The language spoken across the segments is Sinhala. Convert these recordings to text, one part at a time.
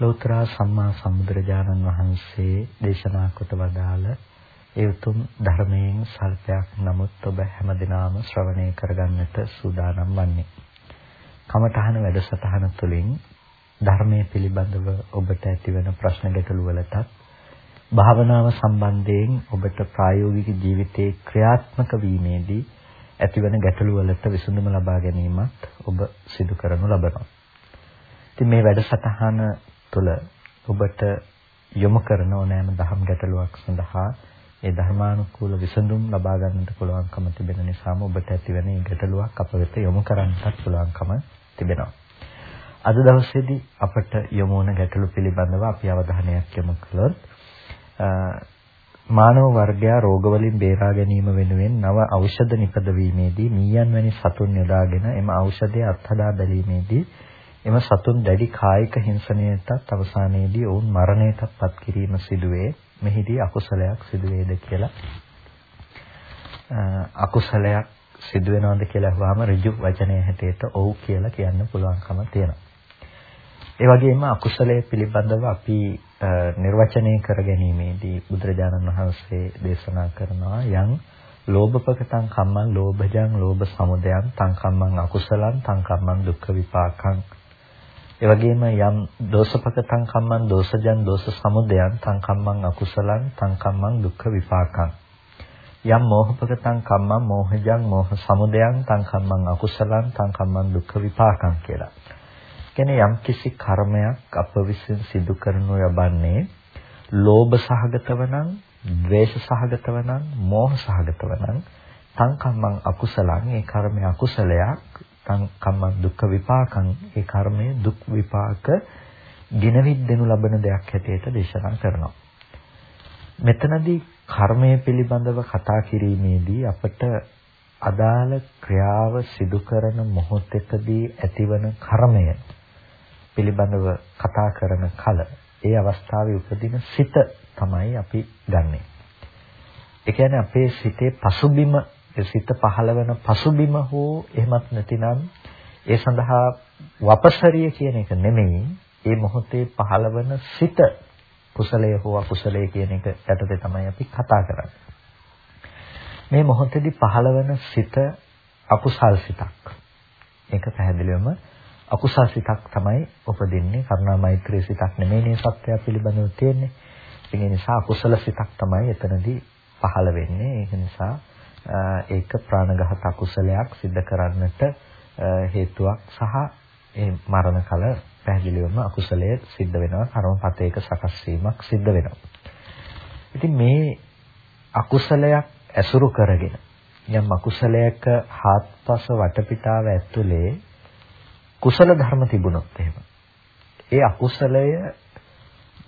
ලෝතර සම්මා සම්බුදුරජාණන් වහන්සේ දේශනා කොට වදාළ ඒ උතුම් ධර්මයෙන් සල්පයක් නමුත් ඔබ හැමදිනම ශ්‍රවණය කරගන්නට සූදානම් වන්නේ. කමඨහන වැඩසටහන තුළින් ධර්මයේ පිළිබඳව ඔබට ඇතිවන ප්‍රශ්න ගැටළු වලටත් භාවනාව සම්බන්ධයෙන් ඔබට ප්‍රායෝගික ජීවිතයේ ක්‍රියාත්මක වීමේදී ඇතිවන ගැටළු වලට විසඳුම ලබා ගැනීමත් ඔබ සිදු කරනු ලබනවා. ඉතින් මේ වැඩසටහන තුළ ඔබට යොමු කරන ඕනෑම දහම් ගැටලුවක් සඳහා ඒ ධර්මානුකූල විසඳුම් ලබා ගන්නට පුළුවන්කම තිබෙන නිසාම ඔබට ඇතිවන මේ ගැටලුවක් අප වෙත යොමු කරන්නත් පුළුවන්කම තිබෙනවා. අද දවසේදී අපට යොමු වන ගැටලු පිළිබඳව අපි අවධානයක් යොමු කළොත් මානව වර්ගයා රෝගවලින් බේරා ගැනීම වෙනුවෙන් නව ඖෂධ නිපදවීමේදී මීයන් වැනි සතුන් යොදාගෙන එම ඖෂධය අත්හදා බැලීමේදී එම සතුන් දැඩි කායික හිංසනයටත් අවසානයේදී ඔවුන් මරණයටත් පත් කිරීම සිදුවේ. මෙහිදී අකුසලයක් සිදුවේද කියලා අකුසලයක් සිදු වෙනවද කියලා අහුවාම ඍජු වචනය හැටියට ඔව් කියලා කියන්න පුළුවන්කම තියෙනවා. ඒ වගේම අකුසලයේ පිළිබඳව අපි නිර්වචනය කර ගැනීමේදී බුදුරජාණන් වහන්සේ දේශනා කරනවා යම් ලෝභපකටං කම්මං ලෝභජං ලෝභ සමුදයං තං කම්මං අකුසලං තං කම්මං දුක්ඛ විපාකං ඒ වගේම යම් දෝෂපකතං කම්මං දෝෂජං දෝෂ සමුදයං තං කම්මං අකුසලං තං කම්මං දුක්ඛ විපාකං යම් මෝහපකතං කම්මං මෝහජං මෝහ සමුදයං තං කම්මං අකුසලං තං කම්මං දුක්ඛ විපාකං කියලා. කියන්නේ යම් කිසි කර්මයක් අප විසින් සිදු කරනු යබන්නේ ලෝභ සහගතව නම්, ද්වේෂ සහගතව නම්, මෝහ සහගතව නම් තං කම්මං අකුසලං ඒ කර්මය අකුසලයක් කම්ම දුක්ඛ විපාකං ඒ කර්මයේ දුක් විපාක ගෙනවිත් දෙනු ලබන දෙයක් හැටියට දේශනා කරනවා. මෙතනදී කර්මය පිළිබඳව කතා කිරීමේදී අපට අදාළ ක්‍රියාව සිදු කරන මොහොතකදී ඇතිවන කර්මය පිළිබඳව කතා කරන කල ඒ අවස්ථාවේ උපදින සිත තමයි අපි ගන්නෙ. ඒ කියන්නේ අපේ සිතේ පසුබිම සිත පහළ වෙන පසුබිම හෝ එහෙමත් නැතිනම් ඒ සඳහා වපසරිය කියන එක නෙමෙයි ඒ මොහොතේ පහළ වෙන සිත කුසලය හෝ අකුසලය කියන එක යටතේ තමයි අපි කතා කරන්නේ. මේ මොහොතේදී පහළ වෙන සිත අකුසල් සිතක්. ඒක පැහැදිලිවම අකුසල් සිතක් තමයි උපදින්නේ. කරුණා මෛත්‍රී සිතක් නෙමෙයි සත්‍යය පිළිබඳව තියෙන්නේ. ඒ නිසා අකුසල සිතක් තමයි එතනදී පහළ වෙන්නේ. ඒක නිසා ඒක ප්‍රාණඝාත අකුසලයක් සිද්ධ කරන්නට හේතුවක් සහ ඒ මරණ කල පැහැදිලිවම අකුසලයේ සිද්ධ වෙනවා කර්මපතේක සකස් වීමක් සිද්ධ වෙනවා. ඉතින් මේ අකුසලයක් ඇසුරු කරගෙන යම් අකුසලයක හාත්පස වටපිටාව ඇතුලේ කුසල ධර්ම තිබුණොත් එහෙම ඒ අකුසලය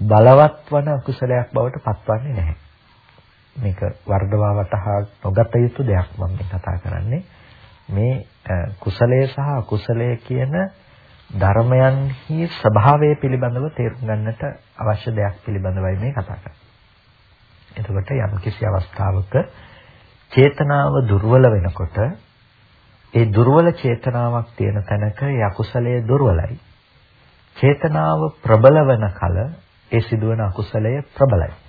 බලවත් වන අකුසලයක් බවට පත්වන්නේ නැහැ. මේක වර්ධවා වටහා නොගත යුතු දෙයක් මම කතා කරන්නේ. මේ කුසලයේ සහ අකුසලයේ කියන ධර්මයන්හි ස්වභාවය පිළිබඳව තේරුම් ගන්නට අවශ්‍ය දෙයක් පිළිබඳවයි මේ කතා කරන්නේ. එතකොට යම් කිසි අවස්ථාවක චේතනාව දුර්වල වෙනකොට ඒ දුර්වල චේතනාවක් තියෙන තැනක ඒ අකුසලයේ දුර්වලයි. චේතනාව ප්‍රබල වෙන කල ඒ සිදුවන අකුසලය ප්‍රබලයි.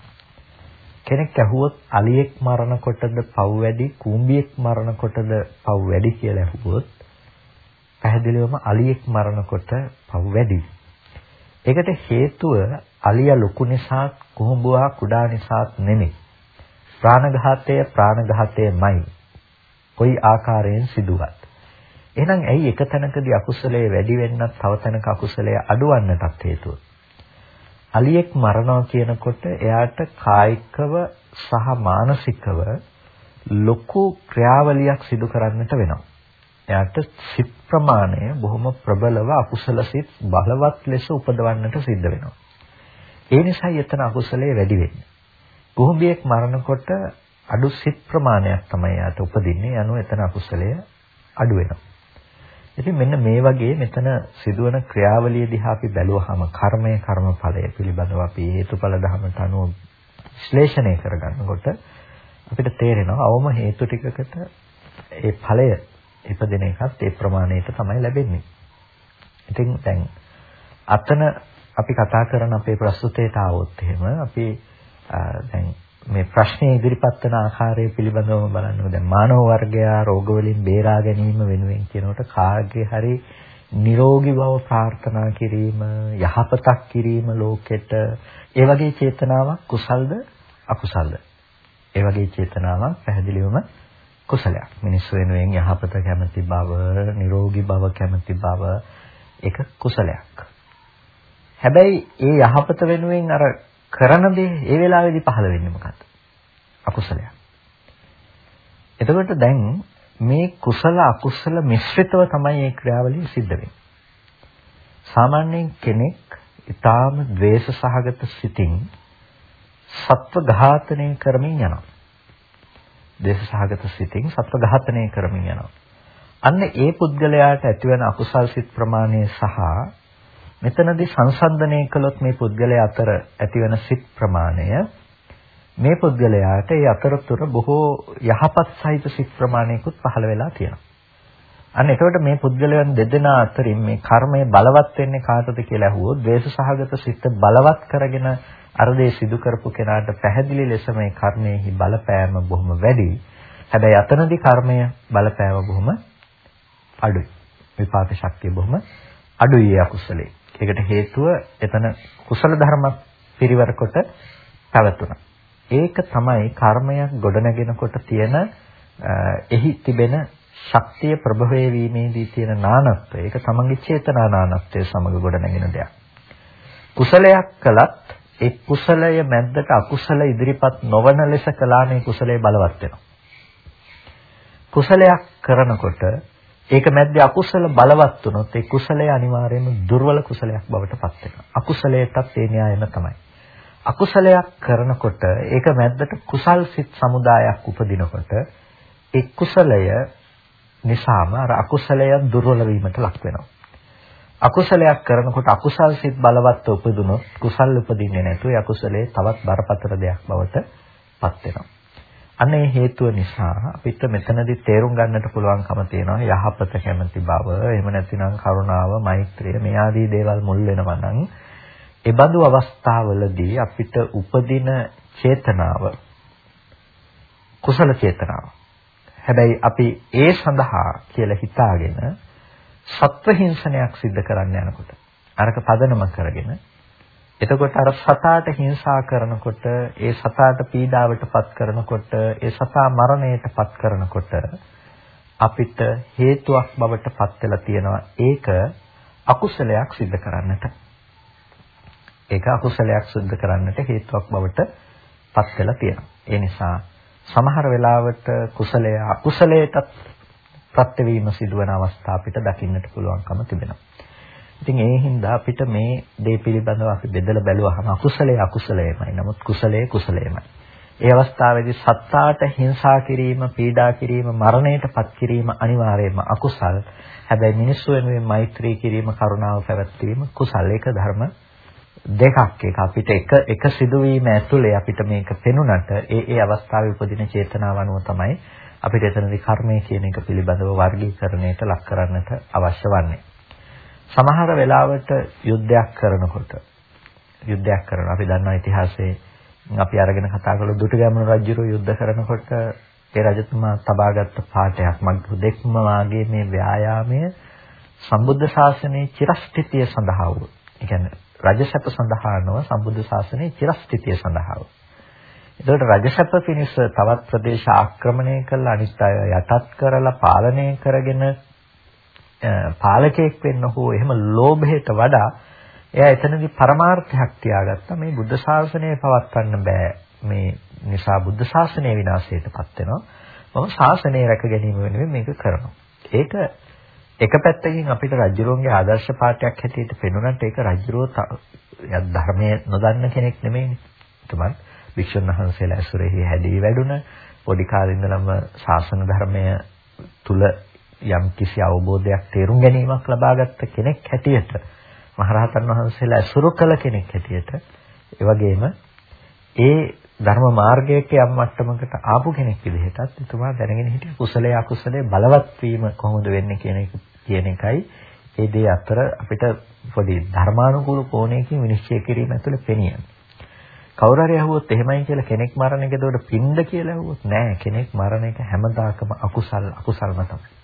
කෙනෙක් ඇහුවොත් අලියෙක් මරනකොටද පව් වැඩි කූඹියෙක් මරනකොටද පව් වැඩි කියලා ඇහුවොත් පැහැදිලිවම අලියෙක් මරනකොට පව් වැඩි. ඒකට හේතුව අලියා ලොකු නිසා කුඹුවා කුඩා නිසාත් නෙමෙයි. ප්‍රාණඝාතය ප්‍රාණඝාතයමයි. කොයි ආකාරයෙන් සිදුවත්. එහෙනම් ඇයි එක තැනකදී අකුසලයේ වැඩි වෙන්නත් තව තැනක අකුසලයේ අඩුවන්නටත් හේතුව? අලියෙක් මරනවා කියනකොට එයාට කායිකව සහ මානසිකව ලොකු ක්‍රියාවලියක් සිදු කරන්නට වෙනවා. එයාට සිත් ප්‍රමාණය බොහොම ප්‍රබලව අකුසල සිත් බලවත් ලෙස උපදවන්නට සිද්ධ වෙනවා. ඒ නිසායි එතන අකුසලයේ වැඩි වෙන්නේ. කුහුඹියෙක් මරනකොට අඩු සිත් ප්‍රමාණයක් තමයි යාට උපදින්නේ. යනු එතන අකුසලය අඩු වෙනවා. ඉතින් මෙන්න මේ වගේ මෙතන සිදුවන ක්‍රියාවලිය දිහා අපි බැලුවහම කර්මය කර්මඵලය පිළිබඳව අපි හේතුඵල ධර්මයට අනුව විශ්ලේෂණය කරගන්නකොට අපිට තේරෙනවා අවම හේතු ටිකකට ඒ ඵලය ඉපදෙන එකත් ඒ ප්‍රමාණයට තමයි ලැබෙන්නේ. ඉතින් දැන් අතන අපි කතා කරන අපේ ප්‍රස්තුතයට ආවොත් එහෙම අපි දැන් මේ ප්‍රශ්නේ ඉදිරිපත් වෙන ආකාරය පිළිබඳව බලන්න දැන් මානව වර්ගයා රෝග වලින් බේරා ගැනීම වෙනුවෙන් කියනකොට කාගේ හරි නිරෝගී බව ප්‍රාර්ථනා කිරීම යහපතක් කිරීම ලෝකෙට ඒ වගේ චේතනාවක් කුසල්ද අකුසල්ද? ඒ වගේ චේතනාවක් පැහැදිලිවම කුසලයක්. මිනිස්සු වෙනුවෙන් යහපත කැමති බව නිරෝගී බව කැමති බව ඒක කුසලයක්. හැබැයි ඒ යහපත වෙනුවෙන් අර කරන දේ ඒ වෙලාවේදී පහළ වෙන්නේ මොකද්ද? අකුසලයක්. එතකොට දැන් මේ කුසල අකුසල මිශ්‍රිතව තමයි මේ ක්‍රියාවලිය සිද්ධ වෙන්නේ. සාමාන්‍යයෙන් කෙනෙක් ඊටාම ද්වේෂ සහගත සිතින් සත්ව ඝාතනය කරමින් යනවා. ද්වේෂ සහගත සිතින් සත්ව ඝාතනය කරමින් යනවා. අන්න ඒ පුද්ගලයාට ඇතිවන අකුසල් සිත් ප්‍රමාණය සහ මෙතනදී සංසන්දනය කළොත් මේ පුද්ගලයා අතර ඇතිවන සිත් ප්‍රමාණය මේ පුද්ගලයාට ඒ අතරතුර බොහෝ යහපත් සහිත සිත් ප්‍රමාණයකුත් පහළ වෙලා තියෙනවා. අන්න එතකොට මේ පුද්ගලයන් දෙදෙනා අතරින් මේ කර්මය බලවත් වෙන්නේ කාටද කියලා අහුවොත් ද්වේෂ සහගත සිත් බලවත් කරගෙන අර දේ සිදු කරපු කෙනාට පැහැදිලි ලෙස මේ කර්මයේහි බලපෑම බොහොම වැඩි. හැබැයි අතනදී කර්මය බලපෑම බොහොම අඩුයි. විපාක ශක්තිය බොහොම අඩුයි අකුසලේ. ඒකට හේතුව එතන කුසල ධර්ම පිරිවර කොට පැවතුණා. ඒක තමයි කර්මයක් ගොඩනගෙනකොට තියෙන එහි තිබෙන ශක්තිය ප්‍රභවය වීමේදී තියෙන නානත්වය. ඒක තමන්ගේ චේතනා නානත්වය සමග ගොඩනගෙන දෙයක්. කුසලයක් කළත් ඒ කුසලය මැද්දට අකුසල ඉදිරිපත් නොවන ලෙස කළා මේ කුසලය බලවත් වෙනවා. කුසලයක් කරනකොට ඒක මැද්දේ අකුසල බලවත් වුණොත් ඒ කුසලය අනිවාර්යයෙන්ම දුර්වල කුසලයක් බවට පත් වෙනවා. අකුසලයටත් ඒ න්‍යායම තමයි. අකුසලයක් කරනකොට ඒක මැද්දට කුසල් සිත් සමුදායක් උපදිනකොට ඒ කුසලය නිසාම අර අකුසලය දුර්වල වීමට ලක් වෙනවා. අකුසලයක් කරනකොට අකුසල් සිත් බලවත් උපදුනොත් කුසල් උපදින්නේ නැතුව ඒ අකුසලයේ තවත් බරපතල දෙයක් බවට පත් වෙනවා. අනේ හේතුව නිසා අපිට මෙතනදී තේරුම් ගන්නට පුළුවන්කම තියෙනවා යහපත කැමති බව. එහෙම නැතිනම් කරුණාව මෛත්‍රිය මේ ආදී දේවල් මුල් වෙනවා නම් ඒ බඳු අවස්ථාවලදී අපිට උපදින චේතනාව කුසල චේතනාව. හැබැයි අපි ඒ සඳහා කියලා හිතාගෙන සත්ව හිංසනයක් සිද්ධ කරන්න යනකොට අරක පදනම කරගෙන එතකොට අර සතාට හිංසා කරනකොට ඒ සතාට පීඩාවටපත් කරනකොට ඒ සතා මරණයටපත් කරනකොට අපිට හේතුවක් බවට පත් වෙලා තියෙනවා. ඒක අකුසලයක් සිද්ධ කරන්නට. ඒක අකුසලයක් සිද්ධ කරන්නට හේතුවක් බවට පත් වෙලා තියෙනවා. ඒ නිසා සමහර වෙලාවට කුසලය අකුසලයටත් ප්‍රත්‍යවීම සිදුවන අවස්ථා අපිට දකින්නට පුළුවන්කම තිබෙනවා. ඉතින් ඒ හින්දා අපිට මේ දේ පිළිබඳව අපි බෙදලා බැලුවහම අකුසලයේ අකුසලයමයි. නමුත් කුසලයේ කුසලයමයි. ඒ අවස්ථාවේදී සත්තාට හිංසා කිරීම, පීඩා කිරීම, මරණයටපත් කිරීම අනිවාර්යයෙන්ම අකුසල්. හැබැයි මිනිස්සු වෙනුවෙන් මෛත්‍රී කිරීම, කරුණාව පැවැත්වීම කුසල. ඒක ධර්ම දෙකක්. ඒක අපිට එක එක සිදුවීම ඇතුලේ අපිට මේක පෙනුනට ඒ ඒ අවස්ථාවේ උපදින චේතනාව අනුව තමයි අපිට එතනදී කර්මය කියන එක පිළිබඳව වර්ගීකරණයට ලක් කරන්නට අවශ්‍ය වන්නේ. සමහර වෙලාවට යුද්ධයක් කරනකොට යුද්ධයක් කරන අපි දන්නා ඉතිහාසයේ අපි අරගෙන කතා කළොත් දුටුගැමුණු රජුරු යුද්ධ කරනකොට ඒ රජතුමා තබාගත් පාඨයක් මග්ගු දෙක්ම වාගේ මේ ව්‍යායාමය සම්බුද්ධ ශාසනයේ චිරස්ථිතිය සඳහා වූ. ඒ කියන්නේ රජසැප සඳහා නොව සම්බුද්ධ ශාසනයේ චිරස්ථිතිය සඳහා වූ. එතකොට රජසැප පිණිස තවත් ප්‍රදේශ ආක්‍රමණය කළ අනිත් අය යටත් කරලා පාලනය කරගෙන පාලකයෙක් වෙන්න හෝ එහෙම ලෝභයට වඩා එයා එතනදී පරමාර්ථයක් තියාගත්තා. මේ බුද්ධ ශාසනය පවත්වන්න බෑ. මේ නිසා බුද්ධ ශාසනය විනාශයටපත් වෙනවා. මම ශාසනය රැක ගැනීම වෙනුවෙන් මේක කරනවා. ඒක එක පැත්තකින් අපිට රජුරුවන්ගේ ආදර්ශ පාඨයක් හැටියට පෙනුනට ඒක රජුරුව ධර්මයේ නොදන්න කෙනෙක් නෙමෙයිනේ. එතමත් වික්ෂුන් වහන්සේලා ඇසුරෙහි හැදී වැඩුණ පොඩි කාලේ ඉඳලම ශාසන ධර්මය තුල යම් කිසි අවබෝධයක් තේරුම් ගැනීමක් ලබාගත් කෙනෙක් හැටියට මහරහතන් වහන්සේලා ඇසුරු කළ කෙනෙක් හැටියට ඒ වගේම ඒ ධර්ම මාර්ගයක යම් මට්ටමකට ආපු කෙනෙක් විදිහටත් එතුමා දැනගෙන හිටිය කුසලයේ අකුසලයේ බලවත් වීම කොහොමද වෙන්නේ කියන එක කියන එකයි ඒ දේ අතර අපිට පොඩි ධර්මානුකූල කෝණයකින් විනිශ්චය කිරීම ඇතුළේ පෙනියන්නේ. කවුරු හරි අහුවොත් එහෙමයි කියලා කෙනෙක් මරණ එක එතකොට පින්ද කියලා අහුවොත් නෑ කෙනෙක් මරණ එක හැමදාකම අකුසල් අකුසල්ම තමයි.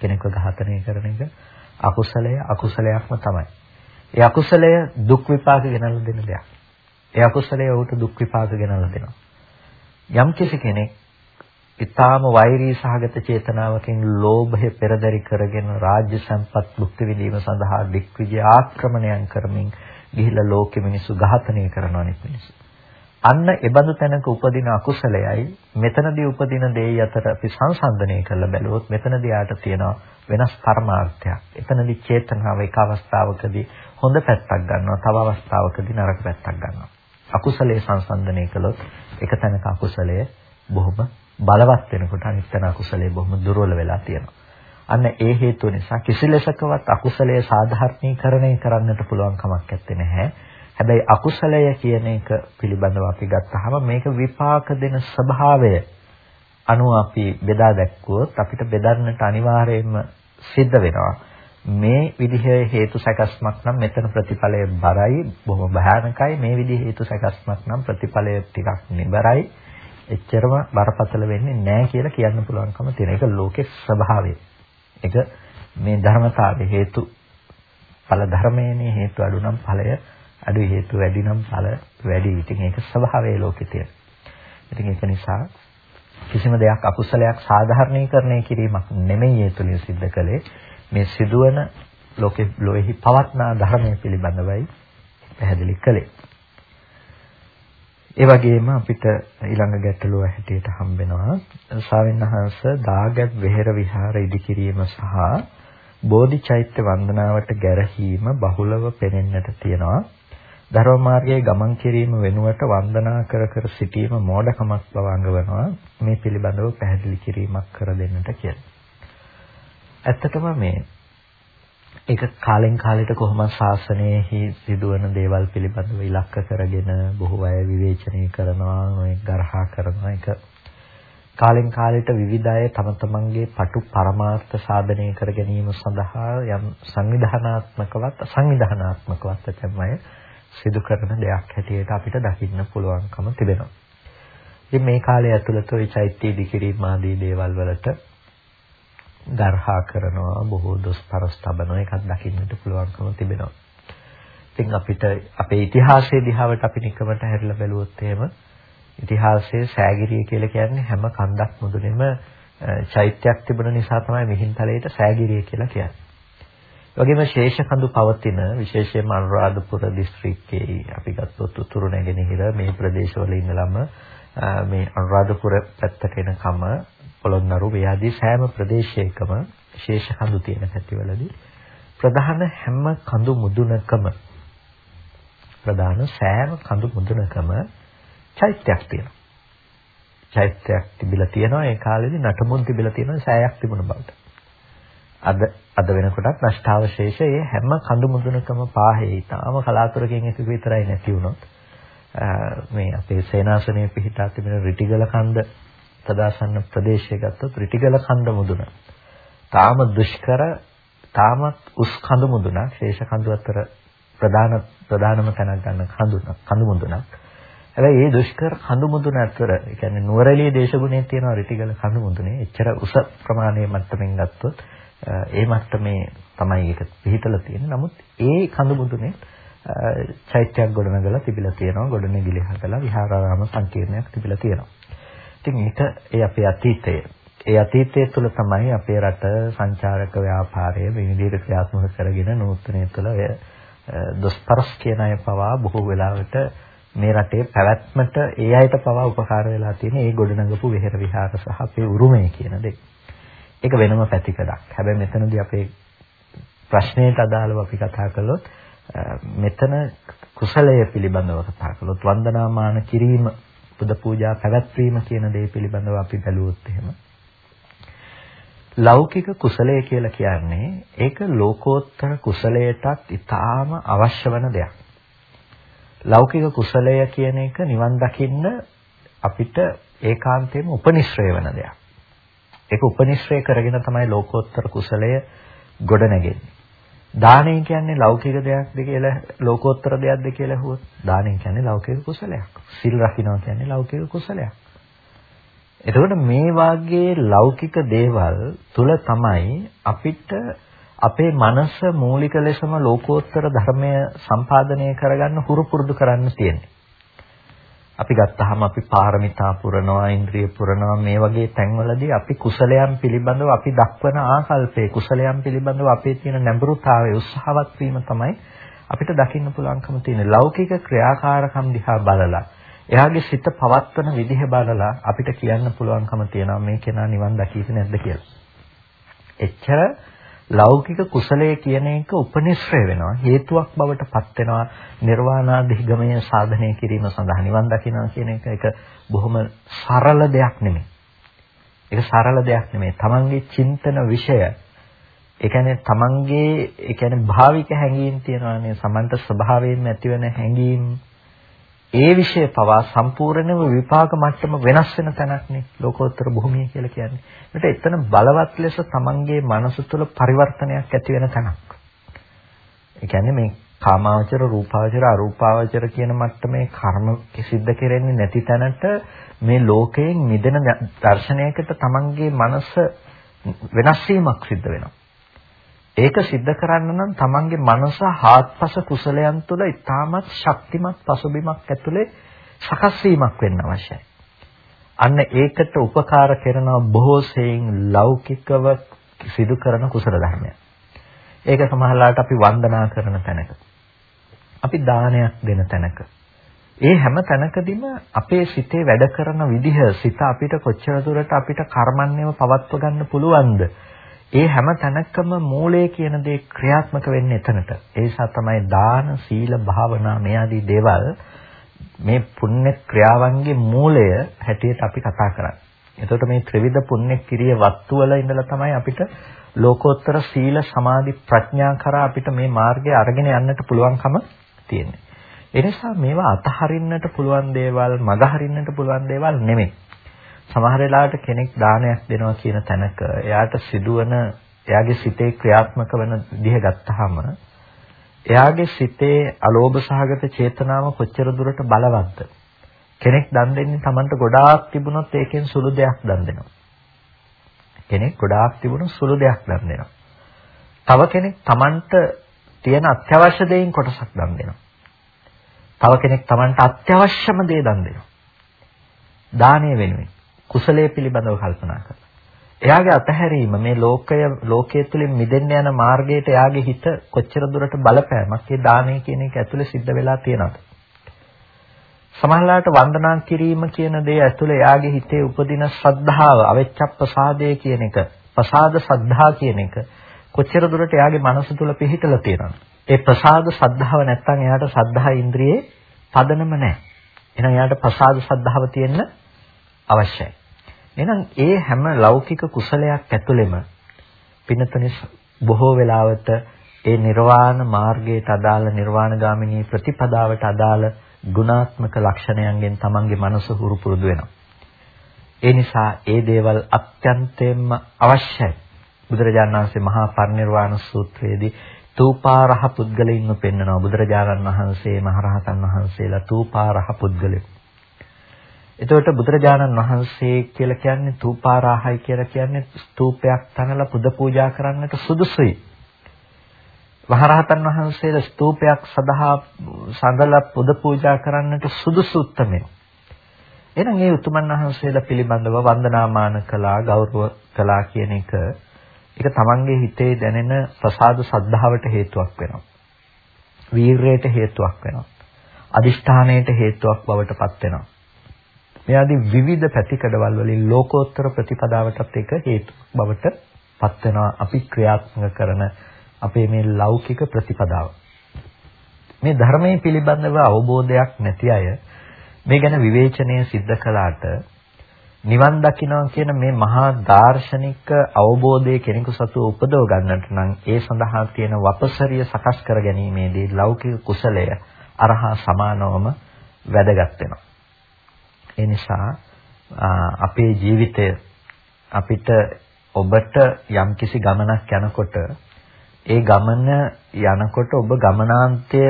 කෙනෙක්ව ඝාතනය කරන එක අකුසලය අකුසලයක්ම තමයි. ඒ අකුසලය දුක් විපාක ගෙනල්ලා දෙන දෙයක්. ඒ අකුසලය ඌට දුක් විපාක ගෙනල්ලා දෙනවා. යම් කෙනෙක් ඊටාම වෛරී සහගත චේතනාවකින් ලෝභය පෙරදරි කරගෙන රාජ්‍ය සම්පත් භුක්ති විඳීම සඳහා දික්විජය ආක්‍රමණයන් කරමින් ගිහිලා ලෝකෙ මිනිස්සු ඝාතනය කරනවා අනිත් මිනිස්සු. අන්න එබඳු තැනක උපදින අකුසලයයි මෙතනදී උපදින දෙයි අතර අපි සංසන්දනය කරලා බැලුවොත් මෙතනදී ආට තියෙනවා වෙනස් පරමාර්ථයක්. එතනදී චේතනාව එක අවස්ථාවකදී හොඳ පැත්තක් ගන්නවා, තව අවස්ථාවකදී නරක පැත්තක් ගන්නවා. අකුසලයේ සංසන්දනය කළොත් එක තැනක අකුසලය බොහොම බලවත් වෙනකොට අනිත් තැන අකුසලයේ බොහොම දුර්වල වෙලා තියෙනවා. අන්න ඒ හේතුව නිසා කිසි ලෙසකවත් අකුසලයේ සාධාරණීකරණය කරන්නට පුළුවන් කමක් නැත්තේ. හැබැයි අකුසලය කියන එක පිළිබඳව අපි ගත්තාම මේක විපාක දෙන ස්වභාවය අනුව අපි බෙදා දැක්වුවොත් අපිට බෙදන්නට අනිවාර්යයෙන්ම සිද්ධ වෙනවා. මේ විදිහේ හේතු සැකස්මක් නම් මෙතන ප්‍රතිඵලය බරයි බොහොම භයානකයි මේ විදිහේ හේතු සැකස්මක් නම් ප්‍රතිඵලය ටිකක් නිබරයි එච්චරම බරපතල වෙන්නේ නැහැ කියලා කියන්න පුළුවන්කම තියෙන. ඒක ලෝකේ ස්වභාවය. ඒක මේ ධර්මතාවයේ හේතු ඵල ධර්මයේනේ හේතු අඩු නම් ඵලය අඩු හේතු වැඩි නම් ඵල වැඩි. ඉතින් ඒක ස්වභාවයේ ලෝකේ තියෙන. ඉතින් ඒක නිසා කිසිම දෙයක් අකුසලයක් සාධාරණීකරණය කිරීමක් නෙමෙයි ඒ තුලින් සිද්ධ කළේ. මේ සිදුවන ලෝකේ ලෝෙහි පවත්නා ධර්මයේ පිළිබඳවයි පැහැදිලි කළේ. ඒ වගේම අපිට ඊළඟ ගැටලුව හැටියට හම්බෙනවා ශාවින්හංශ දාගත් වෙහෙර විහාර ඉදිකිරීම සහ බෝධිචෛත්‍ය වන්දනාවට ගැරහීම බහුලව පෙනෙන්නට තියෙනවා. ධර්ම මාර්ගයේ ගමන් කිරීම වෙනුවට වන්දනා කර කර සිටීම මෝඩකමක් බව අඟවනවා. මේ පිළිබඳව පැහැදිලි කිරීමක් කර දෙන්නට කියලා. ඇත්තටම මේ ඒක කාලෙන් කාලෙට කොහොමද ශාසනයෙහි සිදුවන දේවල් පිළිබඳව ඉලක්ක කරගෙන බොහෝ අය විවේචනය කරනවා නොඑක් ගරහා කරනවා ඒක කාලෙන් කාලෙට විවිධ අය තම තමන්ගේ පටු පරමාර්ථ සාධනය කර ගැනීම සඳහා යම් සංවිධානාත්මකවත් අසංවිධානාත්මකවත් තමයි සිදු කරන දෙයක් හැටියට අපිට දකින්න පුළුවන්කම තිබෙනවා. ඉතින් මේ කාලය ඇතුළත ওই චෛත්‍ය ඉදිකිරීම ආදී දේවල් වලට ගර්හා කරනවා බොහෝ දොස්තරස් තබනවා එකක් දකින්නට පුළුවන්කම තිබෙනවා. ඉතින් අපිට අපේ ඉතිහාසයේ දිහාවට අපි නිකමට හැරිලා බැලුවොත් එහෙම ඉතිහාසයේ සෑගිරිය කියලා කියන්නේ හැම කන්දක් මුදුනේම චෛත්‍යයක් තිබුණ නිසා තමයි මිහින්තලයට සෑගිරිය කියලා කියන්නේ. වගේම ශේෂ කඳු පවතින විශේෂයෙන්ම අනුරාධපුර දිස්ත්‍රික්කයේ අපි ගත්තොත් උතුරු නැගෙනහිර මේ ප්‍රදේශවල ඉඳලම මේ අනුරාධපුර පැත්තට එනකම පොළොන්නරු මේ ආදී සෑම ප්‍රදේශයකම ශේෂ කඳු තියෙන පැතිවලදී ප්‍රධාන හැම කඳු මුදුනකම ප්‍රධාන සෑම කඳු මුදුනකම චෛත්‍යයක් තියෙනවා. චෛත්‍යයක් තිබිලා තියෙනවා ඒ කාලේදී නටමුන් තිබිලා තියෙනවා සෑයක් තිබුණ බවට. අද අද වෙනකොටත් නෂ්ටාවශේෂ ඒ හැම කඳු මුදුනකම පාහේ ඊටාම කලාතුරකින් එක විතරයි නැති වුණොත් මේ අපේ සේනාසනයේ පිහිටා තිබෙන රිටිගල කන්ද තදාසන්න ප්‍රදේශය ගත්තොත් රිටිගල කන්ද මුදුන. තාම දුෂ්කර තාමත් උස් කඳු මුදුනක් ශේෂ කඳු අතර ප්‍රධාන ප්‍රධානම තැනක් ගන්න කඳුන කඳු මුදුනක්. හැබැයි මේ දුෂ්කර කඳු මුදුන අතර ඒ කියන්නේ නුවරඑළිය දේශගුණයේ තියෙන රිටිගල කඳු මුදුනේ එච්චර උස ප්‍රමාණයේ මට්ටමින් ගත්තොත් ඒ මට්ටමේ තමයි ඒක පිහිටලා තියෙන්නේ. නමුත් ඒ කඳු මුදුනේ චෛත්‍යයක් ගොඩනගලා තිබිලා තියෙනවා. ගොඩනැගිලි හදලා විහාරාරාම සංකීර්ණයක් තිබිලා තියෙනවා. ඉතින් ඒක ඒ අපේ අතීතය. ඒ අතීතය තුළ තමයි අපේ රට සංචාරක ව්‍යාපාරය මේ විදිහට ක්‍රියාත්මක කරගෙන නූතනය තුළ ඔය දොස්තරස් කියන අය පවා බොහෝ වෙලාවට මේ රටේ පැවැත්මට ඒ අයට පවා උපකාර වෙලා තියෙන ඒ ගොඩනගපු විහෙර විහාර සහ අපේ උරුමය කියන දේ. ඒක වෙනම පැතිකඩක්. හැබැයි මෙතනදී අපේ ප්‍රශ්නයට අදාළව අපි කතා කළොත් මෙතන කුසලය පිළිබඳව කතා කළොත් වන්දනාමාන කිරීම පුද පූජා පැවැත්වීම කියන දේ පිළිබඳව අපි බැලුවොත් එහෙම ලෞකික කුසලය කියලා කියන්නේ ඒක ලෝකෝත්තර කුසලයටත් ඉතාම අවශ්‍ය වන දෙයක්. ලෞකික කුසලය කියන එක නිවන් දකින්න අපිට ඒකාන්තයෙන්ම උපනිශ්‍රය වෙන දෙයක්. ඒක උපනිශ්‍රය කරගෙන තමයි ලෝකෝත්තර කුසලය ගොඩනැගෙන්නේ. දානය කියන්නේ ලෞකික දෙයක්ද කියලා ලෝකෝත්තර දෙයක්ද කියලා අහුවොත් දානය කියන්නේ ලෞකික කුසලයක්. සිල් රකින්නවා කියන්නේ ලෞකික කුසලයක්. එතකොට මේ වාගේ ලෞකික දේවල් තුල තමයි අපිට අපේ මනස මූලික ලෙසම ලෝකෝත්තර ධර්මය සම්පාදනය කරගන්න හුරු පුරුදු කරන්න තියෙන්නේ. අපි ගත්තාම අපි පාරමිතා පුරනවා, ඉන්ද්‍රිය පුරනවා. මේ වගේ තැන්වලදී අපි කුසලයන් පිළිබඳව අපි දක්වන ආකල්පේ කුසලයන් පිළිබඳව අපේ තියෙන නැඹුරුතාවය උත්සාහවත් වීම තමයි අපිට දකින්න පුළුවන්කම තියෙන ලෞකික ක්‍රියාකාරකම් දිහා බලලා එයාගේ සිත පවත්වන විදිහ බලලා අපිට කියන්න පුළුවන්කම තියෙනවා මේ කෙනා නිවන් දකීද නැද්ද? කියලා. එච්චර ලෞකික කුසලයේ කියන එක උපනිශ්‍රය වෙනවා හේතුවක් බවට පත් වෙනවා නිර්වාණාධිගමය සාධනය කිරීම සඳහා නිවන් දකිනවා කියන එක එක බොහොම සරල දෙයක් නෙමෙයි. ඒක සරල දෙයක් නෙමෙයි. තමන්ගේ චින්තන විෂය ඒ කියන්නේ තමන්ගේ ඒ කියන්නේ භාවික හැඟීම් තියනවානේ සමන්ත ස්වභාවයෙන් ඇතිවෙන හැඟීම් ඒ વિષය පවා සම්පූර්ණයෙන්ම විපාක මට්ටම වෙනස් වෙන තැනක්නේ ලෝකෝත්තර භූමිය කියලා කියන්නේ. ඒකට එතන බලවත් ලෙස තමන්ගේ මනස තුළ පරිවර්තනයක් ඇති වෙන තැනක්. ඒ කියන්නේ මේ කාමාවචර, රූපාවචර, අරූපාවචර කියන මට්ටමේ කර්ම සිද්ධ කෙරෙන්නේ නැති තැනට මේ ලෝකයෙන් මිදෙන දර්ශනයකට තමන්ගේ මනස වෙනස් වීමක් සිද්ධ වෙනවා. ඒක सिद्ध කරන්න නම් තමන්ගේ මනස හාත්පස කුසලයන් තුළ ඉතාමත් ශක්තිමත් පසුබිමක් ඇතුලේ සකස් වීමක් වෙන්න අවශ්‍යයි. අන්න ඒකට උපකාර කරන බොහෝ සෙයින් ලෞකිකව සිදු කරන කුසල ධර්මයක්. ඒක සමහරලාට අපි වන්දනා කරන තැනක. අපි දානයක් දෙන තැනක. ඒ හැම තැනකදීම අපේ සිතේ වැඩ කරන විදිහ සිත අපිට කොච්චර දුරට අපිට කර්මන්නේව පවත්ව ගන්න පුළුවන්ද ඒ හැම තැනකම මූලය කියන දේ ක්‍රියාත්මක වෙන්නේ එතනට. ඒ නිසා තමයි දාන, සීල, භාවනා මේ ආදී දේවල් මේ පුණ්‍ය ක්‍රියාවන්ගේ මූලය හැටියට අපි කතා කරන්නේ. එතකොට මේ ත්‍රිවිධ පුණ්‍ය කිරිය වස්තු වල ඉඳලා තමයි අපිට ලෝකෝත්තර සීල, සමාධි, ප්‍රඥා කරා අපිට මේ මාර්ගය අරගෙන යන්නට පුළුවන්කම තියෙන්නේ. ඒ නිසා මේවා අතහරින්නට පුළුවන් දේවල්, මගහරින්නට පුළුවන් දේවල් නෙමෙයි. සමහර වෙලාවට කෙනෙක් දානයක් දෙනවා කියන තැනක එයාට සිදුවන එයාගේ සිතේ ක්‍රියාත්මක වෙන විදිහ ගත්තාම එයාගේ සිතේ අලෝභ සහගත චේතනාව කොච්චර දුරට බලවත්ද? කෙනෙක් දන් දෙන්නේ Tamanට ගොඩාක් තිබුණොත් ඒකෙන් සුළු දෙයක් දන් දෙනවා. කෙනෙක් ගොඩාක් තිබුණොත් සුළු දෙයක් දන් දෙනවා. තව කෙනෙක් Tamanට තියෙන අත්‍යවශ්‍ය දෙයින් කොටසක් දන් දෙනවා. තව කෙනෙක් Tamanට අත්‍යවශ්‍යම දේ දන් දෙනවා. දානය වෙනුවෙන්. කුසලයේ පිළිබඳව කල්පනා කරලා. එයාගේ අතහැරීම මේ ලෝකය ලෝකයේ තුලින් මිදෙන්න යන මාර්ගයට එයාගේ හිත කොච්චර දුරට බලපෑමක් ඒ දානය කියන එක ඇතුලේ සිද්ධ වෙලා තියෙනවද? සමහරලාට වන්දනා කිරීම කියන දේ ඇතුලේ එයාගේ හිතේ උපදින ශ්‍රද්ධාව, අවෙච්ඡප්පසාදය කියන එක, ප්‍රසාද ශ්‍රද්ධා කියන එක කොච්චර දුරට එයාගේ මනස තුල පිහිටලා තියෙනවද? ඒ ප්‍රසාද ශ්‍රද්ධාව නැත්තම් එයාට ශ්‍රද්ධා ඉන්ද්‍රියේ පදනම නැහැ. එහෙනම් එයාට ප්‍රසාද ශ්‍රද්ධාව තියෙන්න අවශ්‍යයි. එහෙනම් ඒ හැම ලෞකික කුසලයක් ඇතුළෙම පිනතනි බොහෝ වෙලාවට ඒ නිර්වාණ මාර්ගයට අදාළ නිර්වාණගාමිනී ප්‍රතිපදාවට අදාළ ගුණාත්මක ලක්ෂණයන්ගෙන් තමන්ගේ මනස හුරු පුරුදු වෙනවා. ඒ නිසා ඒ දේවල් අත්‍යන්තයෙන්ම අවශ්‍යයි. බුදුරජාණන් වහන්සේ මහා පරිනිර්වාණ සූත්‍රයේදී තූපාරහ පුද්ගලයින්ව පෙන්වනවා. බුදුරජාණන් වහන්සේ මහරහතන් වහන්සේලා තූපාරහ පුද්ගලයෝ. එතකොට බුදුරජාණන් වහන්සේ කියලා කියන්නේ තූපාරාහයි කියලා කියන්නේ ස්තූපයක් තනලා පුද පූජා කරන්නට සුදුසුයි. මහරහතන් වහන්සේලා ස්තූපයක් සදහා සඳලා පුද පූජා කරන්නට සුදුසු උත්මය. එහෙනම් මේ උතුමන් වහන්සේලා පිළිබඳව වන්දනාමාන කළා ගෞරව කළා කියන එක ඒක තමන්ගේ හිතේ දැනෙන ප්‍රසාද සද්ධාවට හේතුවක් වෙනවා. වීරයට හේතුවක් වෙනවා. අදිෂ්ඨානයට හේතුවක් බවට පත් වෙනවා. මේ ආදී විවිධ පැතිකඩවල් වලින් ලෝකෝත්තර ප්‍රතිපදාවටත් ඒක හේතු බවට පත් වෙනවා අපි ක්‍රියාත්මක කරන අපේ මේ ලෞකික ප්‍රතිපදාව. මේ ධර්මයේ පිළිබඳව අවබෝධයක් නැති අය මේ ගැන විවේචනය සිද්ධ කළාට නිවන් දකිනවා කියන මේ මහා දාර්ශනික අවබෝධය කෙනෙකු සතු උපදව ගන්නට නම් ඒ සඳහා තියෙන වපසරිය සකස් කර ගැනීමේදී ලෞකික කුසලය අරහා සමානවම වැදගත් වෙනවා. ඒ නිසා අපේ ජීවිතය අපිට ඔබට යම්කිසි ගමනක් යනකොට ඒ ගමන යනකොට ඔබ ගමනාන්තය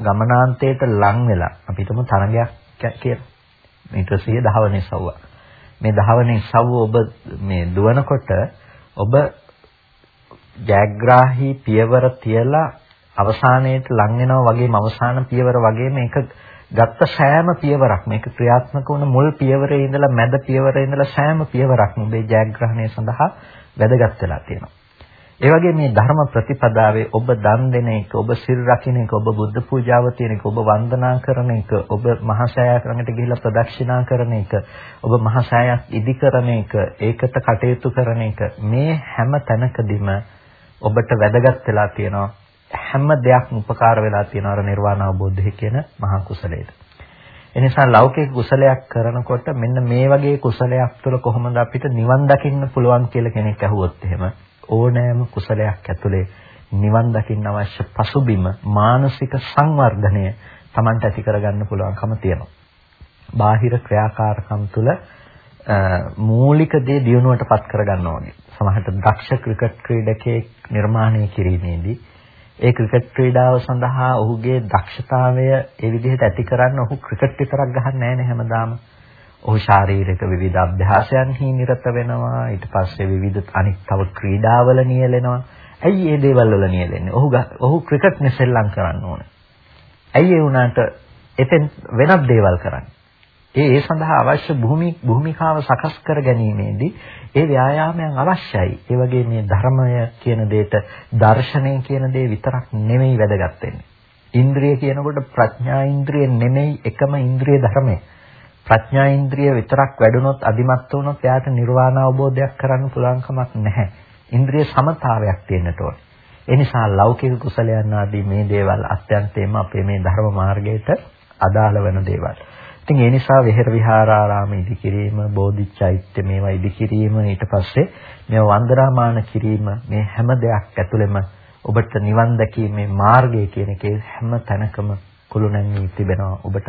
ගමනාන්තයට ලං වෙලා අපි හිතමු තරගයක් කියලා. මීටර 100 දහවනේ සවුව. මේ දහවනේ සවුව ඔබ මේ දුවනකොට ඔබ ජයග්‍රාහී පියවර තියලා අවසානයේට ලං වෙනවා වගේම අවසාන පියවර වගේම ඒක ගත්ත සෑම පියවරක් මේක ක්‍රියාත්මක වුණ මුල් පියවරේ ඉඳලා මැද පියවරේ ඉඳලා සෑම පියවරක්ම මේ ජයග්‍රහණය සඳහා වැදගත් වෙලා තියෙනවා. ඒ වගේ මේ ධර්ම ප්‍රතිපදාවේ ඔබ දන් දෙන එක, ඔබ සිල් රකින්න එක, ඔබ බුද්ධ පූජාව තියෙන එක, ඔබ වන්දනා කරන එක, ඔබ මහසෑයක් ළඟට ගිහිල්ලා ප්‍රදක්ෂිනා කරන එක, ඔබ මහසෑයක් ඉදි කරන එක, ඒකට කටයුතු කරන එක මේ හැම තැනකදීම ඔබට වැදගත් වෙලා තියෙනවා හැම දෙයක්ම උපකාර වෙලා තියෙනවා අර නිර්වාණ අවබෝධය කියන මහා කුසලයට. එනිසා ලෞකික කුසලයක් කරනකොට මෙන්න මේ වගේ කුසලයක් තුළ කොහොමද අපිට නිවන් දකින්න පුළුවන් කියලා කෙනෙක් අහුවොත් එහෙම ඕනෑම කුසලයක් ඇතුලේ නිවන් දකින්න අවශ්‍ය පසුබිම මානසික සංවර්ධනය Tamanට ඇති කරගන්න පුළුවන්කම තියෙනවා. බාහිර ක්‍රියාකාරකම් තුළ මූලික දේ දියුණුවට පත් කරගන්න ඕනේ. සමහරට දක්ෂ ක්‍රිකට් ක්‍රීඩකයෙක් නිර්මාණය කිරීමේදී ඒ ක්‍රිකට් ක්‍රීඩාව සඳහා ඔහුගේ දක්ෂතාවය ඒ විදිහට ඇති කරන්න ඔහු ක්‍රිකට් විතරක් ගහන්නේ නැහැ හැමදාම. ඔහු ශාරීරික විවිධ අභ්‍යාසයන්හි නිරත වෙනවා. ඊට පස්සේ විවිධ අනිත් තව ක්‍රීඩාවල නියැලෙනවා. ඇයි මේ දේවල් වල නියැලෙන්නේ? ඔහු ඔහු ක්‍රිකට් නෙසෙල්ලම් කරන්න ඕනේ. ඇයි ඒ උනාට එතෙන් වෙනත් දේවල් කරන්නේ? ඒ ඒ සඳහා අවශ්‍ය භූමි භූමිකාව සකස් කර ගැනීමේදී ඒ ව්‍යායාමයන් අවශ්‍යයි. ඒ වගේ මේ ධර්මය කියන දෙයට දර්ශනය කියන දේ විතරක් නෙමෙයි වැදගත් වෙන්නේ. ඉන්ද්‍රිය කියනකොට ප්‍රඥා ඉන්ද්‍රිය නෙමෙයි එකම ඉන්ද්‍රිය ධර්මය. ප්‍රඥා ඉන්ද්‍රිය විතරක් වැඩුණොත් අදිමත් වුණොත් එයාට නිර්වාණ අවබෝධයක් කරන්න පුළුවන් කමක් නැහැ. ඉන්ද්‍රිය සමතාවයක් තියෙන්නට ඕනේ. ඒ නිසා ලෞකික කුසලයන් ආදී මේ දේවල් අත්‍යන්තයෙන්ම අපේ මේ ධර්ම මාර්ගයට අදාළ වෙන දේවල්. ඉතින් ඒ නිසා විහෙර විහාරාරාම ඉදි කිරීම, බෝධිචෛත්‍ය මේවා ඉදි කිරීම ඊට පස්සේ මේ වන්දනාමාන කිරීම මේ හැම දෙයක් ඇතුළෙම ඔබට නිවන් දැකීමේ මාර්ගය කියන එකේ හැම තැනකම කුළුණැන් තිබෙනවා. ඔබට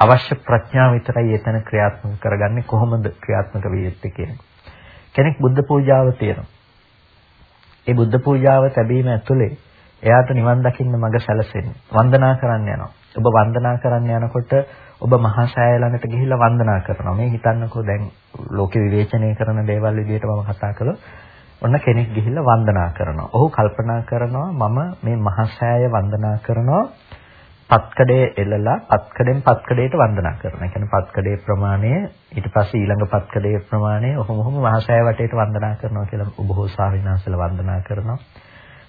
අවශ්‍ය ප්‍රඥාව විතරයි එතන ක්‍රියාත්මක කරගන්නේ කොහොමද ක්‍රියාත්මක විය යුත්තේ කියන කෙනෙක් බුද්ධ පූජාව තියෙනවා. ඒ බුද්ධ පූජාව ලැබීම ඇතුලේ එයාට නිවන් දකින්න මඟ සැලසෙන්නේ. වන්දනා කරන්න යනවා. ඔබ වන්දනා කරන්න යනකොට ඔබ මහා සෑය ළඟට ගිහිල්ලා වන්දනා කරනවා. මේ හිතන්නකෝ දැන් ලෝකේ විවේචනය කරන දේවල් විදිහට මම කතා කළොත් ඔන්න කෙනෙක් ගිහිල්ලා වන්දනා කරනවා. ඔහු කල්පනා කරනවා මම මේ මහා සෑය වන්දනා කරනවා පත්කඩේ එළලා පත්කඩෙන් පත්කඩේට වන්දනා කරනවා. ඒ කියන්නේ පත්කඩේ ප්‍රමාණය ඊට පස්සේ ඊළඟ පත්කඩේ ප්‍රමාණය ඔහොම ඔහොම මහා සෑය වටේට වන්දනා කරනවා කියලා ඔබ හෝ ස්වාමීනාසල වන්දනා කරනවා.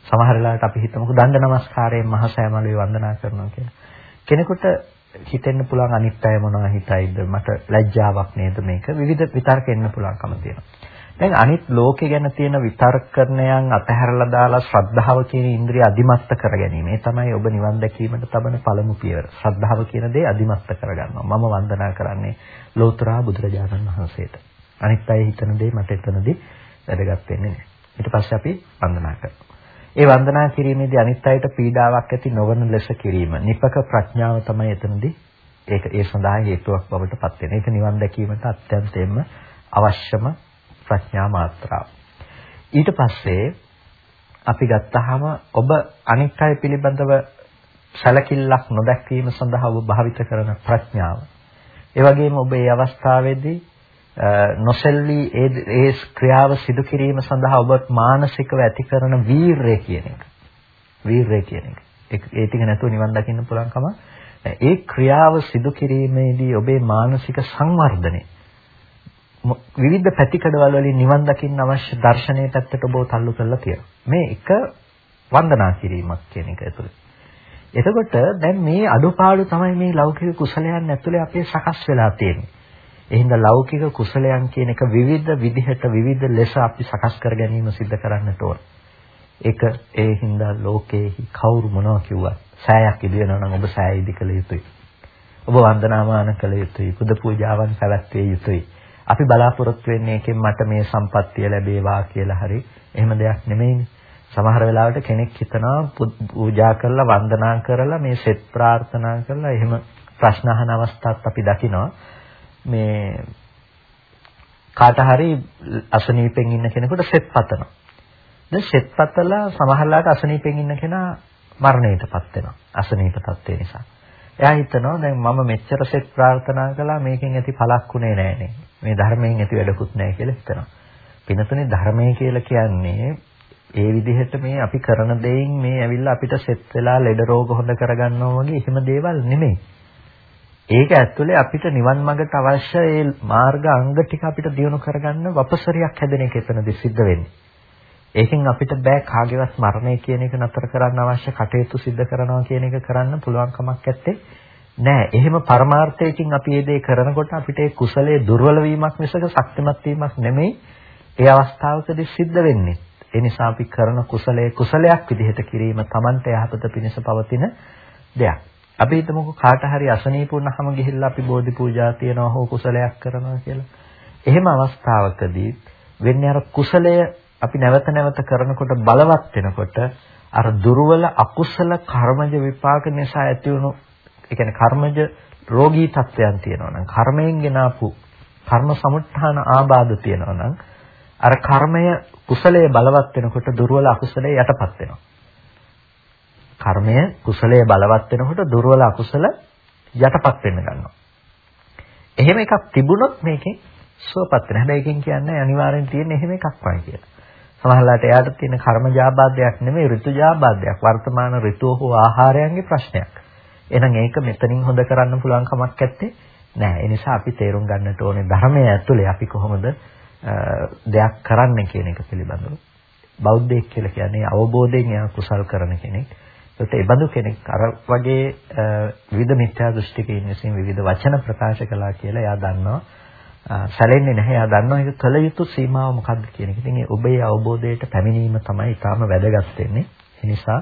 සමහර වෙලාවට අපි හිතමුකෝ දණ්ඩ නමස්කාරයෙන් මහා සෑය මළුවේ වන්දනා කරනවා කියලා. කෙනෙකුට හිතෙන්න පුළුවන් අනිත් අය මොනවා හිතයිද මට ලැජ්ජාවක් නේද මේක විවිධ විතර්ක එන්න පුළුවන්කම තියෙනවා. දැන් අනිත් ලෝකේ ගැන තියෙන විතර්කණයන් අතහැරලා දාලා ශ්‍රද්ධාව කියන ඉන්ද්‍රිය අදිමත්ත කර ගැනීම. ඒ තමයි ඔබ නිවන් දැකීමට තබන පළමු පියවර. ශ්‍රද්ධාව කියන දේ අදිමත්ත කරගන්නවා. මම වන්දනා කරන්නේ ලෝතර බුදුරජාණන් වහන්සේට. අනිත් අය හිතන දේ මට එතනදී වැදගත් වෙන්නේ නැහැ. ඊට පස්සේ අපි වන්දනා කරනවා. ඒ වන්දනා කිරීමේදී අනිත් අයට පීඩාවක් ඇති නොවන ලෙස කිරීම. නිපක ප්‍රඥාව තමයි එතනදී ඒක ඒ සඳහා හේතුවක් බවට පත් වෙන. ඒක නිවන් දැකීමට අත්‍යන්තයෙන්ම අවශ්‍යම ප්‍රඥා මාත්‍රාව. ඊට පස්සේ අපි ගත්තාම ඔබ අනිත් අය පිළිබඳව සැලකිල්ලක් නොදැක්වීම සඳහා ඔබ භාවිත කරන ප්‍රඥාව. ඒ වගේම ඔබ මේ අවස්ථාවේදී නොසෙල්වි ඒ ඒ ක්‍රියාව සිදු කිරීම සඳහා ඔබ මානසිකව ඇති කරන වීරය කියන එක. වීරය කියන එක. ඒ ටික නැතුව නිවන් දකින්න පුළුවන් කම ඒ ක්‍රියාව සිදු කිරීමේදී ඔබේ මානසික සංවර්ධනය විවිධ පැතිකඩවල වලින් නිවන් දකින්න අවශ්‍ය දර්ශනයේ පැත්තට ඔබව තල්ලු කරලා තියෙනවා. මේ එක වන්දනා කිරීමක් කියන එක ඇතුළේ. එතකොට දැන් මේ අඩුපාඩු තමයි මේ ලෞකික කුසලයන් ඇතුලේ අපේ සකස් වෙලා තියෙන්නේ. එහෙනම් ලෞකික කුසලයන් කියන එක විවිධ විදිහට විවිධ ලෙස අපි සකස් කර ගැනීම සිද්ධ කරන්නට ඕන. ඒක ඒ හින්දා ලෝකේහි කවුරු මොනවා කිව්වත් සෑයක් ඉදි වෙනවා නම් ඔබ සෑය ඉදි කළ යුතුයි. ඔබ වන්දනාමාන කළ යුතුයි. පුද පූජාවන් පැවැත්විය යුතුයි. අපි බලාපොරොත්තු වෙන්නේ එකෙන් මට මේ සම්පත්තිය ලැබේවා කියලා හරි එහෙම දෙයක් නෙමෙයිනේ. සමහර වෙලාවට කෙනෙක් හිතනවා පූජා කරලා වන්දනා කරලා මේ සෙත් ප්‍රාර්ථනා කරලා එහෙම ප්‍රශ්න අහන අවස්ථාත් අපි දකිනවා. මේ කාට හරි අසනීපෙන් ඉන්න කෙනෙකුට සෙත් පතනවා. දැන් සෙත් පතලා සමහරලාට අසනීපෙන් ඉන්න කෙනා මරණයටපත් වෙනවා. අසනීප තත්ත්වය නිසා. එයා හිතනවා දැන් මම මෙච්චර සෙත් ප්‍රාර්ථනා කළා මේකෙන් ඇති පළක් උනේ නෑනේ. මේ ධර්මයෙන් ඇති වැඩකුත් නෑ කියලා හිතනවා. පිනතුනේ ධර්මය කියලා කියන්නේ ඒ විදිහට මේ අපි කරන දෙයින් මේ ඇවිල්ලා අපිට සෙත් වෙලා ලෙඩ රෝග හොඳ කරගන්නවා වගේ එහෙම දේවල් නෙමෙයි. ඒක ඇතුලේ අපිට නිවන් මාර්ගට අවශ්‍ය ඒ මාර්ග අංග ටික අපිට දියුණු කරගන්න වපසරියක් හැදෙන එක එතනදී සිද්ධ වෙන්නේ. ඒකෙන් අපිට බෑ කාගේවත් මරණය කියන එක නතර කරන්න අවශ්‍ය කටයුතු සිද්ධ කරනවා කියන එක කරන්න පුළුවන් කමක් නැත්තේ. නෑ. එහෙම පරමාර්ථයකින් අපි මේ දේ කරනකොට අපිට ඒ කුසලයේ දුර්වල වීමක් මිසක ශක්තිමත් වීමක් නෙමෙයි ඒ අවස්ථාවකදී සිද්ධ වෙන්නේ. ඒ නිසා අපි කරන කුසලයේ කුසලයක් විදිහට කිරීම Tamante යහපත පිණිස පවතින දෙයක්. අපි හිතමුකෝ කාට හරි අසනීප වුණාම ගිහිල්ලා අපි බෝධි පූජා තියනවා හෝ කුසලයක් කරනවා කියලා. එහෙම අවස්ථාවකදී වෙන්නේ අර කුසලය අපි නැවත නැවත කරනකොට බලවත් වෙනකොට අර දුර්වල අකුසල කර්මජ විපාක නිසා ඇති වුණු ඒ කියන්නේ කර්මජ රෝගී තත්වයන් තියෙනවා නම් කර්මයෙන් ගෙන ආපු කර්ම සමුත්ථාන ආබාධ තියෙනවා නම් අර කර්මය කුසලයේ බලවත් වෙනකොට දුර්වල අකුසලයේ යටපත් වෙනවා. කර්මය කුසලයේ බලවත් වෙනකොට දුර්වල අකුසල යටපත් වෙන්න ගන්නවා. එහෙම එකක් තිබුණොත් මේකෙන් සුවපත් වෙන. හැබැයි එකෙන් කියන්නේ අනිවාර්යෙන් තියෙන එහෙම එකක් වයි කියලා. සමහරවිට එයාට තියෙන කර්මජාබාධයක් නෙමෙයි ඍතුජාබාධයක්. වර්තමාන ඍතුව හෝ ආහාරයන්ගේ ප්‍රශ්නයක්. එහෙනම් ඒක මෙතනින් හොද කරන්න පුළුවන් කමක් නැත්තේ නෑ. ඒ නිසා අපි තේරුම් ගන්නට ඕනේ ධර්මයේ ඇතුලේ අපි කොහොමද දෙයක් කරන්න කියන එක පිළිබඳව. බෞද්ධයෙක් කියලා කියන්නේ අවබෝධයෙන් එයා කුසල් කරන කෙනෙක්. ඒත් ඒ බඳු කෙනෙක් අර වගේ විවිධ මිත්‍යා දෘෂ්ටිකයින් විසින් විවිධ වචන ප්‍රකාශ කළා කියලා එයා දන්නවා. සැලෙන්නේ නැහැ. එයා දන්නවා ඒක කල යුතු සීමාව මොකක්ද කියන එක. ඉතින් ඒ ඔබේ අවබෝධයට පැමිණීම තමයි ඊටාම වැදගත් වෙන්නේ. ඒ නිසා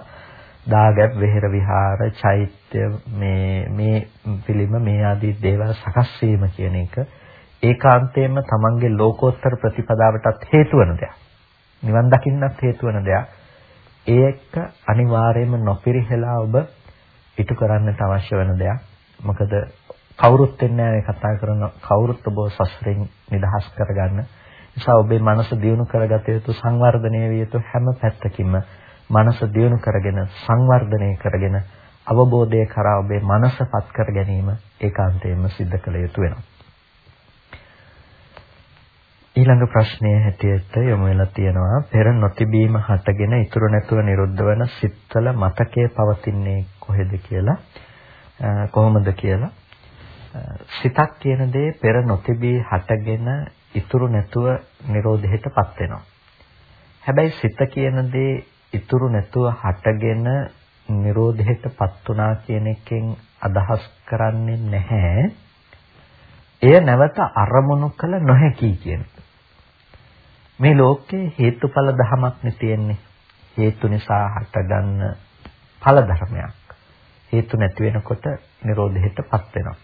දාගැබ් වෙහෙර විහාර චෛත්‍ය මේ මේ පිළිම මේ ආදී දේවල් සකස් වීම කියන එක ඒකාන්තයෙන්ම තමන්ගේ ලෝකෝත්තර ප්‍රතිපදාවටත් හේතු වෙන දෙයක්. නිවන් දකින්නත් හේතු වෙන දෙයක්. ඒක අනිවාර්යයෙන්ම නොපිරිහෙලා ඔබ ඉටු කරන්නට අවශ්‍ය වෙන දෙයක්. මොකද කවුරුත් වෙන්නේ කතා කරන කවුරුත් ඔබ සසරෙන් නිදහස් කරගන්න. නිසා ඔබේ මනස දියුණු කරගත යුතු සංවර්ධනය විය යුතු හැම පැත්තකින්ම මනස දියුණු කරගෙන සංවර්ධනය කරගෙන අවබෝධය කරා ඔබේ මනසපත් කර ගැනීම ඒකාන්තයෙන්ම සිද්ධ කළ යුතු වෙනවා. ඊළඟ ප්‍රශ්නය හැටියට යොමු වෙලා තියෙනවා. පෙර නොතිබීම හටගෙන ඉතුරු නැතුව නිරුද්ධ වන සිත්වල මතකයේ පවතින්නේ කොහෙද කියලා? කොහොමද කියලා? සිතක් කියන දේ පෙර නොතිබී හටගෙන ඉතුරු නැතුව නිරෝධයටපත් වෙනවා. හැබැයි සිත කියන දේ ඉතුරු නැතුව හටගෙන නිරෝධයටපත් වුණා කියන එකෙන් අදහස් කරන්නේ නැහැ. එය නැවත අරමුණු කළ නොහැකි කියන මේ ලෝකේ හේතුඵල ධමයක් නේ තියෙන්නේ. හේතු නිසා හටගන්න ඵල ධර්මයක්. හේතු නැති වෙනකොට නිරෝධයටපත් වෙනවා.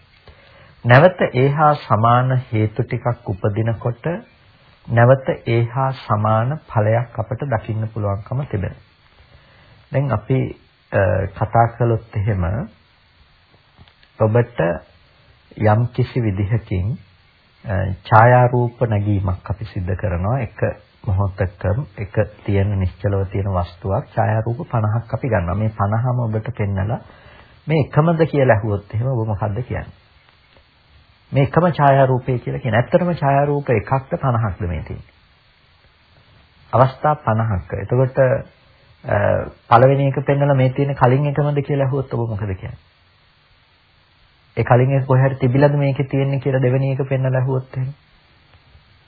නැවත ඒහා සමාන හේතු ටිකක් උපදිනකොට නැවත ඒහා සමාන ඵලයක් අපට දකින්න පුළුවන්කම තිබෙනවා. දැන් අපි කතා කළොත් එහෙම ඔබට යම් කිසි විදිහකින් ඡායාරූප නැගීමක් අපි සිද්ධ කරනවා. එක මොහොතක එක තියෙන නිශ්චලව තියෙන වස්තුවක්. ඡායාරූප 50ක් අපි ගන්නවා. මේ 50ම ඔබට පෙන්නලා මේ එකමද කියලා අහුවොත් එහෙම ඔබ මොකද්ද කියන්නේ? මේ එකම ඡායාරූපය කියලා කියන ඇත්තටම ඡායාරූප එකක්ද 50ක්ද මේ තියෙන්නේ? අවස්ථා 50ක එතකොට පළවෙනි එක පෙන්නලා මේ තියෙන කලින් එකමද කියලා අහුවොත් ඔබ මොකද කියන්නේ? ඒ කලින් එක කොහේ හරි තිබිලාද මේකේ තියෙන්නේ කියලා දෙවෙනි එක පෙන්වලා අහුවොත් එහෙම.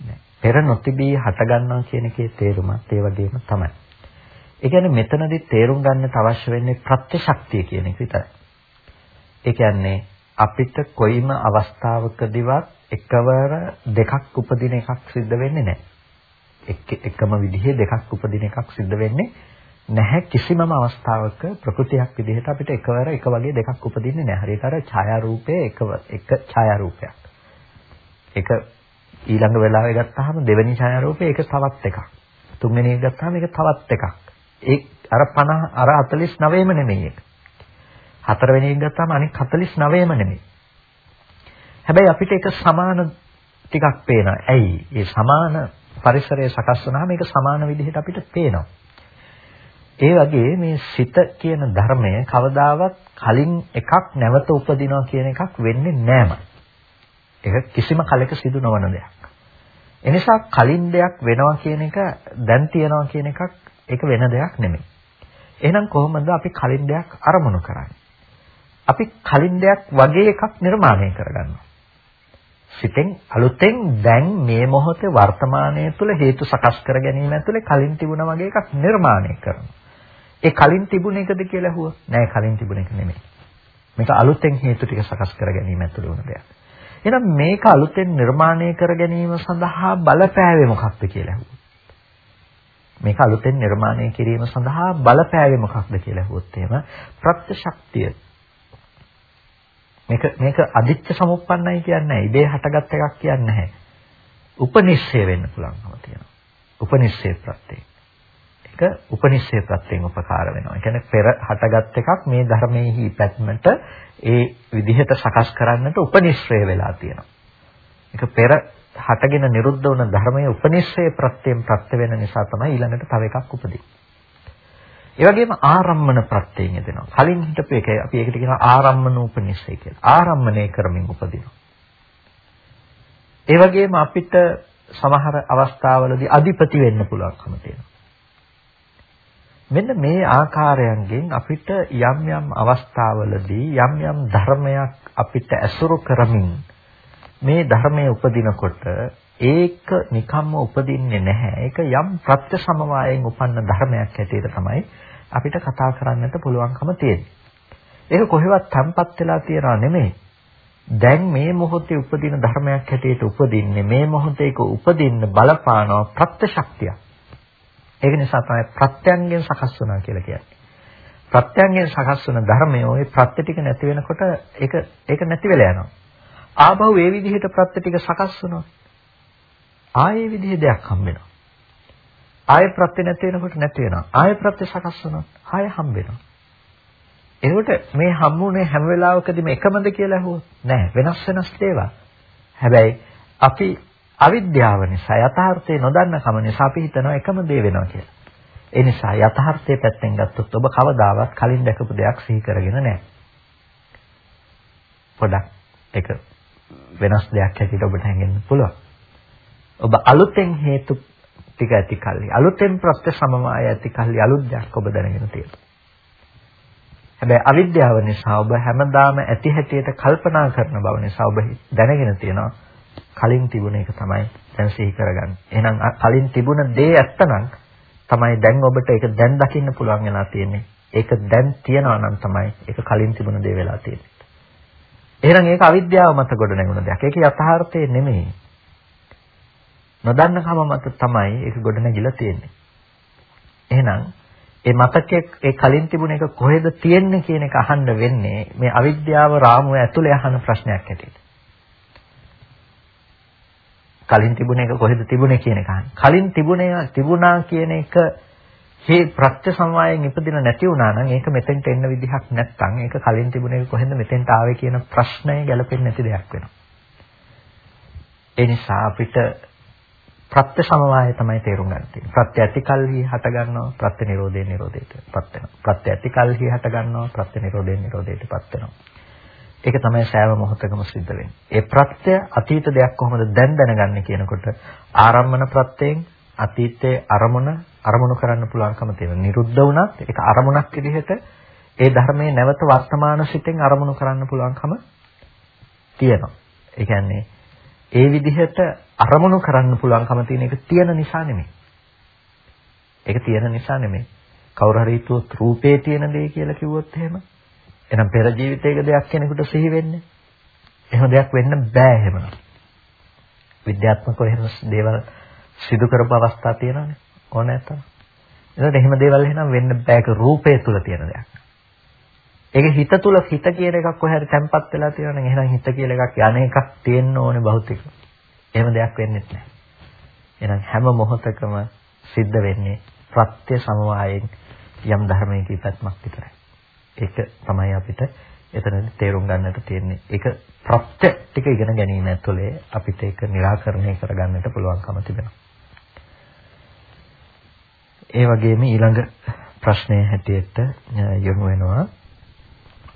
නෑ. පෙර නොතිබී හට ගන්නවා කියන එකේ තේරුමත් ඒ වගේම තමයි. ඒ කියන්නේ මෙතනදී තේරුම් ගන්නට අවශ්‍ය වෙන්නේ ප්‍රත්‍යශක්තිය කියන එක විතරයි. ඒ කියන්නේ අපිට කොයිම අවස්ථාවකදීවත් එකවර දෙකක් උපදින එකක් සිද්ධ වෙන්නේ නැහැ. එකම විදිහේ දෙකක් උපදින එකක් සිද්ධ වෙන්නේ නැහැ කිසිමම අවස්ථාවක ප්‍රകൃතියක් විදිහට අපිට එකවර එක වගේ දෙකක් උපදින්නේ නැහැ. හරියට අර ඡායා රූපයේ එක එක ඡායා රූපයක්. එක ඊළඟ වෙලාවෙ ගත්තාම දෙවෙනි ඡායා රූපේ ඒක තවත් එකක්. තුන්වෙනි එක ගත්තාම ඒක තවත් එකක්. ඒ අර 50 අර 49ම නෙමෙයි ඒක. හතරවෙනි එක ගත්තාම අනික 49ම නෙමෙයි. හැබැයි අපිට ඒක සමාන ටිකක් පේනවා. ඇයි? ඒ සමාන පරිසරය සකස් වුණාම ඒක සමාන විදිහට අපිට පේනවා. ඒ වගේ මේ සිත කියන ධර්මය කවදාවත් කලින් එකක් නැවත උපදිනවා කියන එකක් වෙන්නේ නැහැම. ඒක කිසිම කලක සිදු නොවන දෙයක්. එනිසා කලින් දෙයක් වෙනවා කියන එක දැන් තියනවා කියන එකක් ඒක වෙන දෙයක් නෙමෙයි. එහෙනම් කොහොමද අපි කලින් දෙයක් අරමුණු කරන්නේ? අපි කලින් දෙයක් වගේ එකක් නිර්මාණය කරගන්නවා. සිතෙන් අලුතෙන් දැන් මේ මොහොතේ වර්තමානයේ තුල හේතු සකස් කර ගැනීම ඇතුලේ කලින් තිබුණා වගේ එකක් නිර්මාණය කරනවා. ඒ කලින් තිබුණ එකද කියලා හුව නෑ කලින් තිබුණ එක නෙමෙයි. මේක අලුතෙන් හේතු ටික සකස් කර ගැනීම ඇතුළේ වුණ දෙයක්. එහෙනම් මේක අලුතෙන් නිර්මාණය කර ගැනීම සඳහා බලපෑවේ මොකක්ද කියලා හුව. මේක අලුතෙන් නිර්මාණය කිරීම සඳහා බලපෑවේ මොකක්ද කියලා හුවොත් එහෙම ප්‍රත්‍යශක්තිය. මේක මේක අදිච්ච සමුප්පන්නයි කියන්නේ නැහැ. ඉබේ හටගත් එකක් කියන්නේ නැහැ. උපනිශ්චය වෙන්න පුළුවන්කම තියෙනවා. උපනිශ්චය ප්‍රත්‍යය. එක උපනිෂේ ප්‍රත්‍යයෙන් උපකාර වෙනවා. ඒ කියන්නේ පෙර හටගත් එකක් මේ ධර්මයේහි පැත්මට ඒ විදිහට සකස් කරන්නට උපනිශ්‍රය වෙලා තියෙනවා. ඒක පෙර හටගෙන නිරුද්ධ වුණ ධර්මයේ උපනිශ්‍රය ප්‍රත්‍යයෙන් ප්‍රත්‍ය වෙන නිසා තමයි ඊළඟට තව එකක් උපදින්නේ. ඒ වගේම ආරම්මන ප්‍රත්‍යයෙන් එදෙනවා. කලින් හිටපු එක අපි ඒකට කියනවා ආරම්මන උපනිශ්‍රය කියලා. ආරම්මණය කරමින් උපදිනවා. ඒ වගේම අපිට සමහර අවස්ථාවලදී අධිපති වෙන්න පුළුවන්කම තියෙනවා. මෙන්න මේ ආකාරයන්ගෙන් අපිට යම් යම් අවස්ථාවලදී යම් යම් ධර්මයක් අපිට ඇසුරු කරමින් මේ ධර්මයේ උපදිනකොට ඒක නිකම්ම උපදින්නේ නැහැ. ඒක යම් ප්‍රත්‍ය සමவாயයෙන් උපන්න ධර්මයක් හැටියට තමයි අපිට කතා කරන්නට පුළුවන්කම තියෙන්නේ. ඒක කොහෙවත් තම්පත් වෙලා තියනවා නෙමෙයි. දැන් මේ මොහොතේ උපදින ධර්මයක් හැටියට උපදින්නේ මේ මොහොතේ ඒක උපදින්න බලපානවා ප්‍රත්‍ය ශක්තියක්. ඒක නිසා තමයි ප්‍රත්‍යයෙන් සකස් වුණා කියලා කියන්නේ. ප්‍රත්‍යයෙන් සකස් වුණ ධර්මය ওই ප්‍රත්‍ය ටික නැති වෙනකොට ඒක ඒක නැති වෙලා යනවා. ආපහු ඒ විදිහට ප්‍රත්‍ය ටික සකස් වුණා. ආයේ විදිහේ දෙයක් හම්බ වෙනවා. ආයේ ප්‍රත්‍ය නැති වෙනකොට නැති වෙනවා. ආයේ ප්‍රත්‍ය සකස් වුණා. ආයේ හම්බ වෙනවා. එතකොට මේ හම්බුනේ හැම වෙලාවකදීම එකමද කියලා අහුවොත් නෑ වෙනස් වෙනස් දේවල්. හැබැයි අපි අවිද්‍යාව නිසා යථාර්ථය නොදන්න කම නිසා අපි හිතනවා එකම දේ වෙනවා කියලා. ඒ නිසා යථාර්ථයේ පැත්තෙන් ගත්තොත් ඔබ කවදාවත් කලින් දැකපු දෙයක් සිහි කරගෙන නැහැ. පොඩක් ඒක වෙනස් දෙයක් හැටියට ඔබට හැඟෙන්න පුළුවන්. ඔබ අලුතෙන් හේතු ටික ඇති කල්ලි අලුතෙන් ප්‍රත්‍ය සමමාය ඇති කල්ලි අලුත් දෙයක් ඔබ දැනගෙන තියෙනවා. හැබැයි අවිද්‍යාව නිසා ඔබ හැමදාම ඇති හැටියට කල්පනා කරන බව නිසා ඔබ දැනගෙන තියෙනවා කලින් තිබුණ එක තමයි දැන් සිහි කරගන්නේ. එහෙනම් කලින් තිබුණ දේ ඇත්තනම් තමයි දැන් ඔබට ඒක දැන් දකින්න පුළුවන් වෙලා තියෙන්නේ. ඒක දැන් තියනවා නම් තමයි ඒක කලින් තිබුණ දේ වෙලා තියෙන්නේ. එහෙනම් ඒක අවිද්‍යාව මත ගොඩ නැගුණ දෙයක්. ඒක යථාර්ථය නෙමෙයි. නොදන්න කම මත තමයි ඒක ගොඩ නැගිලා තියෙන්නේ. එහෙනම් ඒ මතකයේ ඒ කලින් තිබුණ එක කොහෙද තියෙන්නේ කියන එක අහන්න වෙන්නේ මේ අවිද්‍යාව රාමුව ඇතුලේ අහන ප්‍රශ්නයක් ඇටියෙ. කලින් තිබුණ එක කොහෙද තිබුණේ කියන එක. කලින් තිබුණේ තිබුණා කියන එක මේ ප්‍රත්‍ය සමවායෙන් ඉපදින නැති වුණා නම් ඒක මෙතෙන්ට එන්න විදිහක් නැත්නම් ඒක කලින් තිබුණේ කොහෙන්ද මෙතෙන්ට ආවේ කියන ප්‍රශ්නය ගැලපෙන්නේ නැති දෙයක් වෙනවා. ඒ නිසා අපිට ප්‍රත්‍ය සමவாய තමයි තේරුම් ගන්න තියෙන්නේ. ප්‍රත්‍ය ඇති කල්හි හට ගන්නවා, ප්‍රත්‍ය නිරෝධයෙන් නිරෝධයටපත් වෙනවා. ප්‍රත්‍ය ඇති කල්හි හට ගන්නවා, ප්‍රත්‍ය නිරෝධයෙන් නිරෝධයටපත් වෙනවා. ඒක තමයි සෑම මොහොතකම සිද්ධ වෙන්නේ. ඒ ප්‍රත්‍ය අතීත දෙයක් කොහොමද දැන් දැනගන්නේ කියනකොට ආරම්මන ප්‍රත්‍යයෙන් අතීතයේ අරමුණ අරමුණු කරන්න පුළුවන්කම තියෙනවා. නිරුද්ධ වුණත් ඒක අරමුණක් විදිහට ඒ ධර්මයේ නැවත වර්තමාන සිතෙන් අරමුණු කරන්න පුළුවන්කම තියෙනවා. ඒ කියන්නේ ඒ විදිහට අරමුණු කරන්න පුළුවන්කම තියෙන එක තියෙන නිසා නෙමෙයි. ඒක තියෙන නිසා නෙමෙයි. කවුරු හරි හිතුවොත් රූපේ තියෙන දේ කියලා කිව්වොත් එහෙම එහෙනම් පෙර ජීවිතයක දෙයක් කෙනෙකුට සිහි වෙන්නේ. එහෙම දෙයක් වෙන්න බෑ එහෙමනම්. විද්‍යාත්මකව එහෙම දේවල් සිදු කරපු අවස්ථා තියෙනවානේ. ඕන නැත්තම්. ඒකට එහෙම දේවල් එහෙනම් වෙන්න බෑ ඒක රූපය තුල තියෙන දෙයක්. ඒක හිත තුල හිත කියන එකක් කොහේ හරි තැම්පත් වෙලා තියෙනවා නම් එහෙනම් හිත කියලා එකක් යන එකක් තියෙන්න ඕනේ භෞතික. එහෙම දෙයක් වෙන්නේ නැහැ. එහෙනම් හැම මොහොතකම සිද්ධ වෙන්නේ ප්‍රත්‍ය සමவாயයෙන් යම් ධර්මයක ඉපැත්මක් විතරයි. ඒක තමයි අපිට එතනදී තේරුම් ගන්නට තියෙන්නේ. ඒක ප්‍රත්‍ය ටික ඉගෙන ගැනීම ඇතුලේ අපිට ඒක निराකරණය කරගන්නට පුළුවන්කම තිබෙනවා. ඒ වගේම ඊළඟ ප්‍රශ්නය හැටියට යොමු වෙනවා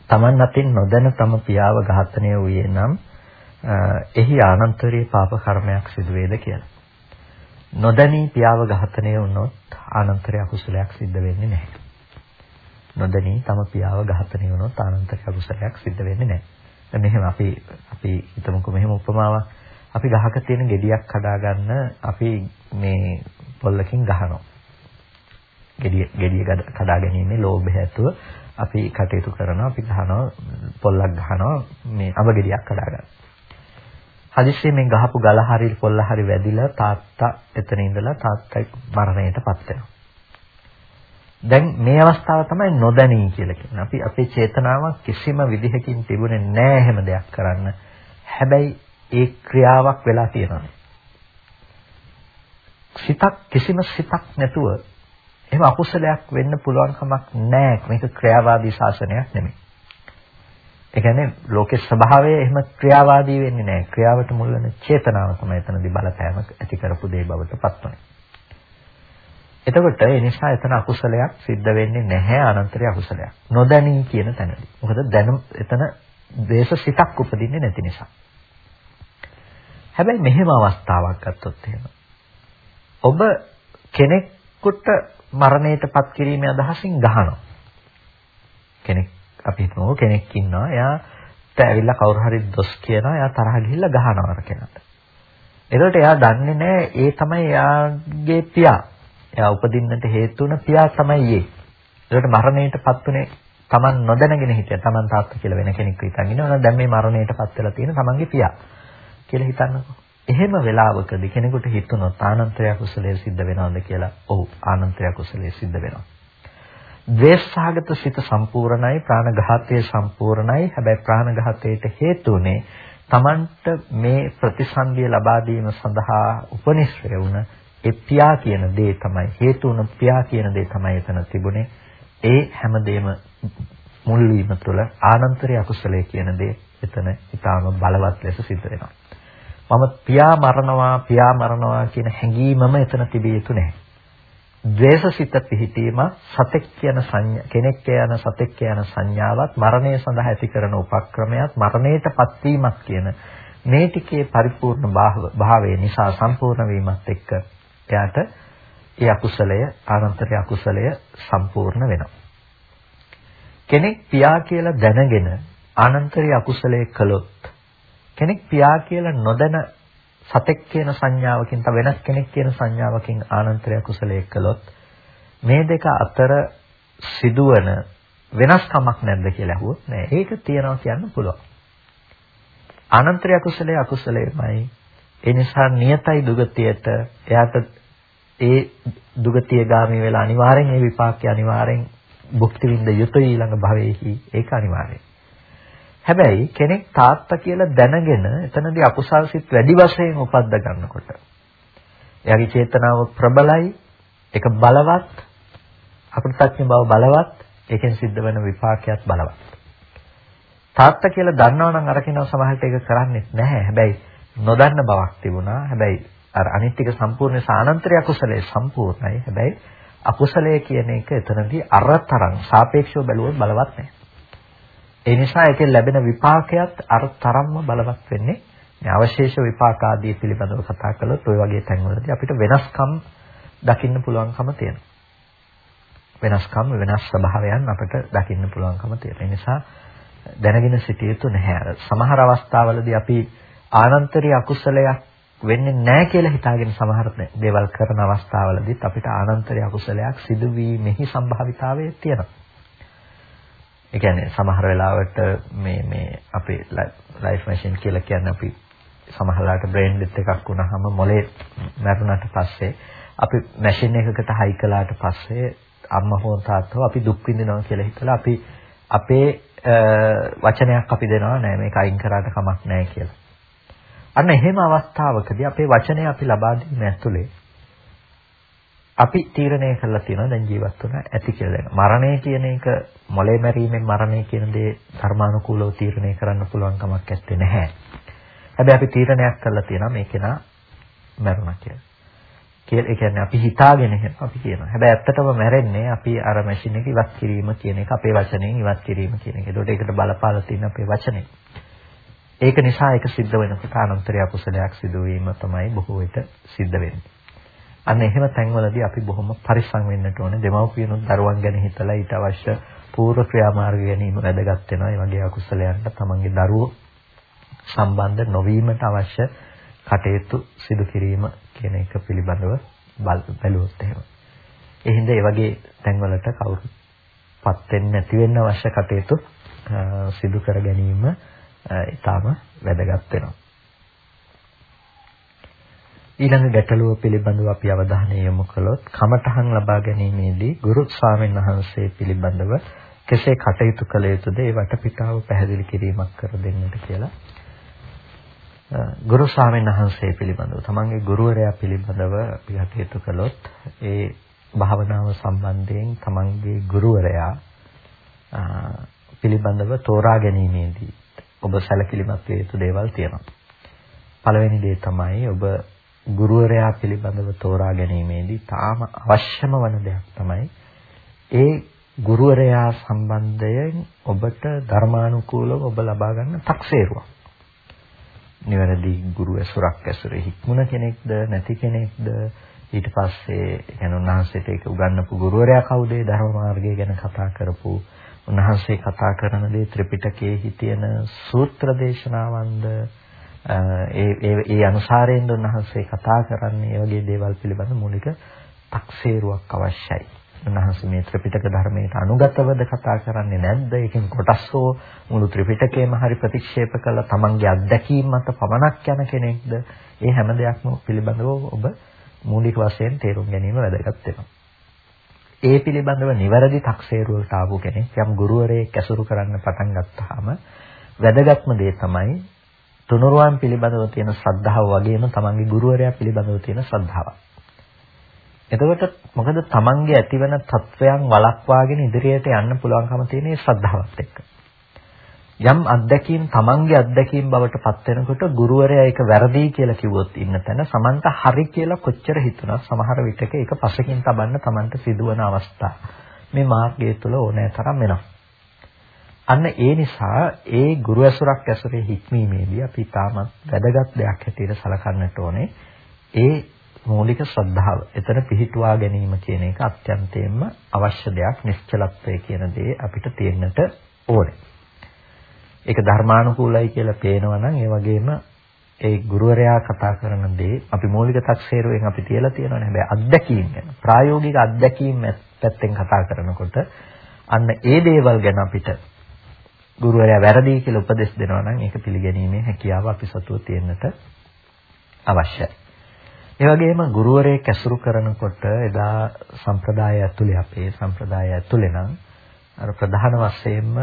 තමන් අතින් නොදැන තම පියාව ඝාතනය වූයේ නම් එහි ආනන්තරීය පාප කර්මයක් සිදු වේද කියලා. නොදැනී පියාව ඝාතනය වුණොත් ආනන්තරීය අකුසලයක් සිද්ධ වෙන්නේ නැහැ. නොදැනී තම පියාව ඝාතනය වුණොත් ආනන්තරීය අකුසලයක් සිද්ධ වෙන්නේ නැහැ. දැන් මෙහෙම අපි අපි හිතමුකෝ මෙහෙම උපමාවක්. අපි ගහක තියෙන ගෙඩියක් කඩා අපි මේ පොල්ලකින් ගහනවා. ගෙඩිය ගෙඩිය කඩා ගැනීමේ ලෝභය ඇතුව අපි කටයුතු කරනවා අපි ගහනවා පොල්ලක් ගහනවා මේ අඹ ගෙඩියක් කඩා ගන්න. හදිස්සියෙන් මේ ගහපු ගල හරි පොල්ල හරි වැදිලා තාත්තා එතන ඉඳලා තාත්තා මරණයටපත් වෙනවා. දැන් මේ අවස්ථාව තමයි නොදැනී කියලා කියන්නේ. අපි අපේ චේතනාව කිසිම විදිහකින් තිබුණේ නැහැ එහෙම දෙයක් කරන්න. හැබැයි ඒ ක්‍රියාවක් වෙලා තියෙනවා. සිතක් කිසිම සිතක් නැතුව එහෙම අකුසලයක් වෙන්න පුළුවන් කමක් නැහැ. මේක ක්‍රියාවාදී ශාසනයක් නෙමෙයි. ඒ කියන්නේ ලෝකේ ස්වභාවය එහෙම ක්‍රියාවාදී වෙන්නේ නැහැ. ක්‍රියාවට මුල් වෙන චේතනාව තමයි එතනදී බලපෑම ඇති කරපු දේ බවට පත්වන්නේ. එතකොට ඒ නිසා එතන අකුසලයක් සිද්ධ වෙන්නේ නැහැ අනන්තරය අකුසලයක්. නොදැනී කියන තැනදී. මොකද දැනුම් එතන දේශ සිතක් උපදින්නේ නැති නිසා. හැබැයි මෙහෙම අවස්ථාවක් ගත්තොත් එහෙම. ඔබ කෙනෙකුට මරණයටපත් කිරීමේ අදහසින් ගහනවා. කෙනෙක් අපි හිතමු කෙනෙක් ඉන්නවා එයාට ඇවිල්ලා කවුරු හරි දොස් කියනවා එයා තරහ ගිහිල්ලා ගහනවා අර කෙනාට. එතකොට එයා දන්නේ නැහැ ඒ තමයි එයාගේ පියා. එයා උපදින්නට හේතු වුණ පියා තමයි ඒ. ඒකට මරණයටපත් උනේ Taman නොදැනගෙන හිටියා. Taman තාත්තා කියලා වෙන කෙනෙක් හිතන් ඉන්නවා. දැන් මේ මරණයටපත් වෙලා තියෙන Tamanගේ පියා කියලා හිතන්නකෝ. එහෙම වෙලාවකදී කෙනෙකුට හිතුනොත් ආනන්තය කුසලයේ සිද්ධ වෙනවද කියලා ඔව් ආනන්තය කුසලයේ සිද්ධ වෙනවා. ද්වේෂසහගත සිත සම්පූර්ණයි ප්‍රාණඝාතයේ සම්පූර්ණයි හැබැයි ප්‍රාණඝාතයට හේතුනේ Tamanට මේ ප්‍රතිසන්දිය ලබා දීම සඳහා උපනිශ්‍රය වුණ ඒ පියා කියන දේ තමයි හේතු වුණ පියා කියන දේ තමයි එතන තිබුණේ ඒ හැමදේම මුල් වීම තුළ ආනන්තරය අකුසලයේ කියන දේ එතන ඊටාම බලවත් ලෙස සිද්ධ වෙනවා මම පියා මරනවා පියා මරනවා කියන හැඟීමම එතන තිබිය යුතු නැහැ. ද්වේෂසිත පිහිටීම සතෙක් කියන සංඥා කෙනෙක් යන සතෙක් යන සංඥාවත් මරණය සඳහා ඇති කරන උපක්‍රමයක් මරණයටපත් වීමක් කියන මේ ටිකේ පරිපූර්ණ භාවය නිසා සම්පූර්ණ වීමත් එක්ක එයාට ඒ අකුසලය ආනන්තරය අකුසලය සම්පූර්ණ වෙනවා. කෙනෙක් පියා කියලා දැනගෙන ආනන්තරය අකුසලයේ කළොත් කෙනෙක් පියා කියලා නොදැන සතෙක් කියන සංඥාවකින් තව වෙනස් කෙනෙක් කියන සංඥාවකින් ආනන්තරය කුසලයේ කළොත් මේ දෙක අතර සිදුවන වෙනස්කමක් නැද්ද කියලා අහුවොත් නෑ. ඒක තියනවා කියන්න පුළුවන්. ආනන්තරය කුසලයේ අකුසලයේමයි. ඒ නිසා නියතයි දුගතියට එයාට ඒ දුගතිය ගාමී වෙලා අනිවාර්යෙන් ඒ විපාකය අනිවාර්යෙන් භුක්ති විඳ යුතුයි ඊළඟ භවයේහි. ඒක අනිවාර්යයි. හැබැයි කෙනෙක් තාත්තා කියලා දැනගෙන එතනදී අකුසල් සිත් වැඩි වශයෙන් උපද්ද ගන්නකොට එයාගේ චේතනාව ප්‍රබලයි ඒක බලවත් අපෘතඥ බව බලවත් ඒකෙන් සිද්ධ වෙන විපාකයක් බලවත්. තාත්තා කියලා දන්නවා නම් අර කෙනා සමහරට ඒක කරන්නේ නැහැ. හැබැයි නොදන්න බවක් තිබුණා. හැබැයි අර අනිත් ටික සම්පූර්ණ සානන්තරය අකුසලයේ සම්පූර්ණයි හැබැයි අකුසලයේ කියන එක එතනදී අරතරන් සාපේක්ෂව බැලුවොත් බලවත් නැහැ ඒ නිසා ඒකෙන් ලැබෙන විපාකයක් අර තරම්ම බලවත් වෙන්නේ මේ අවශේෂ විපාක ආදී පිළිබඳව කතා කළොත් ওই වගේ තැන්වලදී අපිට වෙනස්කම් දකින්න පුළුවන්කම තියෙනවා. වෙනස්කම් වෙනස් ස්වභාවයන් අපිට දකින්න පුළුවන්කම තියෙනවා. ඒ නිසා දැනගෙන සිටිය යුතු නැහැ. සමහර අවස්ථාවලදී අපි ආනන්තරී අකුසලයක් වෙන්නේ නැහැ කියලා හිතාගෙන සමහර දේවල් කරන අවස්ථාවලදීත් අපිට ආනන්තරී අකුසලයක් සිදුවීමෙහි සම්භාවිතාවය තියෙනවා. ඒ කියන්නේ සමහර වෙලාවට මේ මේ අපේ ලයිෆ් මැෂින් කියලා කියන්නේ අපි සමහරලාට බ්‍රේන් ඩෙත් එකක් වුණාම මොලේ මැරුණාට පස්සේ අපි මැෂින් එකකට හයි කළාට පස්සේ අම්මා හෝ තාත්තා අපි දුක් විඳිනවා කියලා හිතලා අපි අපේ වචනයක් අපි දෙනවා නෑ මේක අයින් කරාට කමක් නෑ කියලා. අන්න එහෙම අවස්ථාවකදී අපේ වචනය අපි ලබා දීම ඇතුලේ අපි තීරණය කරලා තියෙනවා දැන් ජීවත් වෙන ඇති කියලා. මරණය කියන එක මොලේ මැරීමෙන් මරණය කියන දේ ධර්මානුකූලව තීරණය කරන්න පුළුවන් කමක් නැත්තේ නැහැ. හැබැයි අපි තීරණයක් කරලා තියෙනවා මේක නා මැරුණා කියලා. කියලා ඒ කියන්නේ අපි හිතාගෙන අපි කියනවා. හැබැයි ඇත්තටම මැරෙන්නේ අපි අර මැෂින් එක ඉවත් කිරීම කියන එක අපේ වචනයෙන් ඉවත් කිරීම කියන එක. ඒකට ඒකට බලපාලා තියෙන අපේ වචනේ. ඒක නිසා ඒක සිද්ධ වෙනකොට අනන්තරිය කුසලයක් සිදු වීම තමයි බොහෝ විට සිද්ධ වෙන්නේ. අන්න එහෙම තැන්වලදී අපි බොහොම පරිස්සම් වෙන්නට ඕනේ. දෙමව්පියනුත් දරුවන් ගැන හිතලා ඊට අවශ්‍ය පූර්ව ක්‍රියාමාර්ග ගැනීම වැදගත් වෙනවා. ඒ වගේ අකුසලයන්ට තමන්ගේ දරුවෝ සම්බන්ධ නොවීමට අවශ්‍ය කටයුතු සිදු කිරීම කියන එක පිළිබඳව බැලුවොත් එහෙම. ඒ හින්දා ඒ වගේ තැන්වලට කවුරුත් පත් වෙන්නේ නැති වෙන්න අවශ්‍ය කටයුතු සිදු කර ගැනීම ඊටාම වැදගත් වෙනවා. ඊළඟ ගැටලුව පිළිබඳව අපි අවධානය යොමු කළොත් කමඨහන් ලබා ගැනීමේදී ගුරු ස්වාමීන් වහන්සේ පිළිබඳව කෙසේ කටයුතු කළ යුතුද ඒ වටපිටාව පැහැදිලි කිරීමක් කර දෙන්නට කියලා ගුරු ස්වාමීන් වහන්සේ පිළිබඳව තමන්ගේ ගුරුවරයා පිළිබඳව අපි කටයුතු කළොත් ඒ භාවනාව සම්බන්ධයෙන් තමන්ගේ ගුරුවරයා පිළිබඳව තෝරා ගැනීමේදී ඔබ සැලකිලිමත් විය යුතු දේවල් තියෙනවා. පළවෙනි දේ තමයි ඔබ ගුරුවරයා පිළිබඳව තෝරා ගැනීමේදී තාම අවශ්‍යම වන දෙයක් තමයි ඒ ගුරුවරයා සම්බන්ධයෙන් ඔබට ධර්මානුකූලව ඔබ ලබා ගන්න තක්සේරුවක්. නිවැරදි ගුරු ඇසුරක් ඇසුරේ හික්මුණ කෙනෙක්ද නැති කෙනෙක්ද ඊට පස්සේ යන උන්වහන්සේට ඒක උගන්වපු ගුරුවරයා කවුද ධර්ම මාර්ගය ගැන කතා කරපු උන්වහන්සේ කතා කරන දේ ත්‍රිපිටකයේ හිටියන සූත්‍ර දේශනාවන්ද ඒ ඒ ඒ අනුසාරයෙන්ද උන්වහන්සේ කතා කරන්නේ ඒ වගේ දේවල් පිළිබඳ මූලික තක්සේරුවක් අවශ්‍යයි. උන්වහන්සේ මේ ත්‍රිපිටක ධර්මයට අනුගතවද කතා කරන්නේ නැද්ද? ඒකෙන් කොටස් හෝ මුළු ත්‍රිපිටකයම හරි ප්‍රතික්ෂේප කළා තමන්ගේ අත්දැකීම් මත පමණක් යන කෙනෙක්ද? ඒ හැම දෙයක්ම පිළිබඳව ඔබ මූලික වශයෙන් තේරුම් ගැනීම වැදගත් වෙනවා. ඒ පිළිබඳව නිවැරදි තක්සේරුවලට ආපු කෙනෙක් යම් ගුරුවරයෙක් ඇසුරු කරන්න පටන් ගත්තාම වැදගත්ම දේ තමයි තුනුරුවන් පිළිබඳව තියෙන ශ්‍රද්ධාව වගේම තමන්ගේ ගුරුවරයා පිළිබඳව තියෙන ශ්‍රද්ධාව. එතකොට මොකද තමන්ගේ ඇතිවන තත්වයන් වළක්වාගෙන ඉදිරියට යන්න පුළුවන්කම තියෙන මේ ශ්‍රද්ධාවත් එක්ක. යම් අත්දැකීම් තමන්ගේ අත්දැකීම් බවට පත් වෙනකොට ගුරුවරයා ඒක වැරදි කියලා කිව්වොත් ඉන්න තැන සමන්ත හරි කියලා කොච්චර හිතුණා සමහර විටක ඒක පසකින් තබන්න තමන්ට සිදුවන අවස්ථා මේ මාර්ගය තුළ ඕනෑ තරම් වෙනවා. අන්න ඒ නිසා ඒ ගුරු ඇසුරක් ඇසුරේ හික්මීමේදී අපි තාමත් වැදගත් දෙයක් හැටියට සලකන්නට ඕනේ. ඒ මූලික ශ්‍රද්ධාව. එතන පිහිටුවා ගැනීම කියන එක අත්‍යන්තයෙන්ම අවශ්‍ය දෙයක්. නිශ්චලත්වය කියන දේ අපිට තියෙන්නට ඕනේ. ඒක ධර්මානුකූලයි කියලා පේනවා නම් ඒ වගේම ඒ ගුරුවරයා කතා කරන දේ අපි මූලික තක්සේරුවෙන් අපි තියලා තියෙනවානේ. හැබැයි අත්දැකීම් ගැන ප්‍රායෝගික අත්දැකීම් පැත්තෙන් කතා කරනකොට අන්න ඒ දේවල් ගැන අපිට ගුරුවරයා වැරදි කියලා උපදෙස් දෙනවා නම් ඒක පිළිගැනීමේ හැකියාව අපි සතුව තියෙන්නට අවශ්‍යයි. ඒ වගේම ගුරුවරයෙක් ඇසුරු කරනකොට එදා සම්ප්‍රදාය ඇතුලේ අපේ සම්ප්‍රදාය ඇතුලේ නම් අර ප්‍රධාන වශයෙන්ම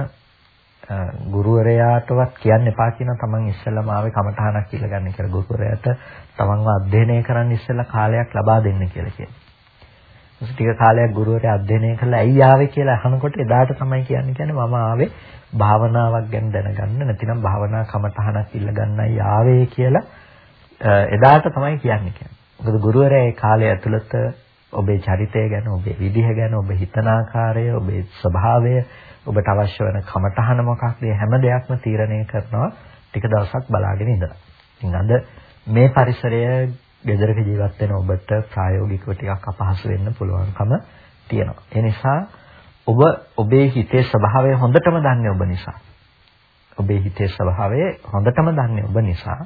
ගුරුවරයාටවත් කියන්න එපා කියන තමන් ඉස්සෙල්ලාම ආවේ කමඨහනක් කියලා ගන්න කියලා ගුරුවරයාට තමන්ව අධ්‍යයනය කරන්න ඉස්සෙල්ලා කාලයක් ලබා දෙන්න කියලා කියනවා. ඊට ටික කාලයක් ගුරුවරයා අධ්‍යයනය කළා ඇයි ආවේ කියලා අහනකොට එදාට තමයි කියන්නේ කියන්නේ මම ආවේ භාවනාවක් ගැන දැනගන්න නැතිනම් භාවනා කමඨහනක් ඉල්ල ගන්නයි ආවේ කියලා එදාට තමයි කියන්නේ. මොකද ගුරුවරයා ඒ කාලය ඇතුළත ඔබේ චරිතය ගැන, ඔබේ විදිහ ගැන, ඔබ හිතන ආකාරය, ඔබේ ස්වභාවය, ඔබට අවශ්‍ය වෙන කමටහන මොකක්ද හැම දෙයක්ම තීරණය කරනවා ටික දවසක් බලාගෙන ඉඳලා. ඉතින් අද මේ පරිසරය ගෙදරක ජීවත් වෙන ඔබට ප්‍රායෝගිකව ටිකක් අපහසු වෙන්න පුළුවන්කම තියෙනවා. ඒ නිසා ඔබ ඔබේ හිතේ ස්වභාවය හොඳටම දන්නේ ඔබ නිසා. ඔබේ හිතේ ස්වභාවය හොඳටම දන්නේ ඔබ නිසා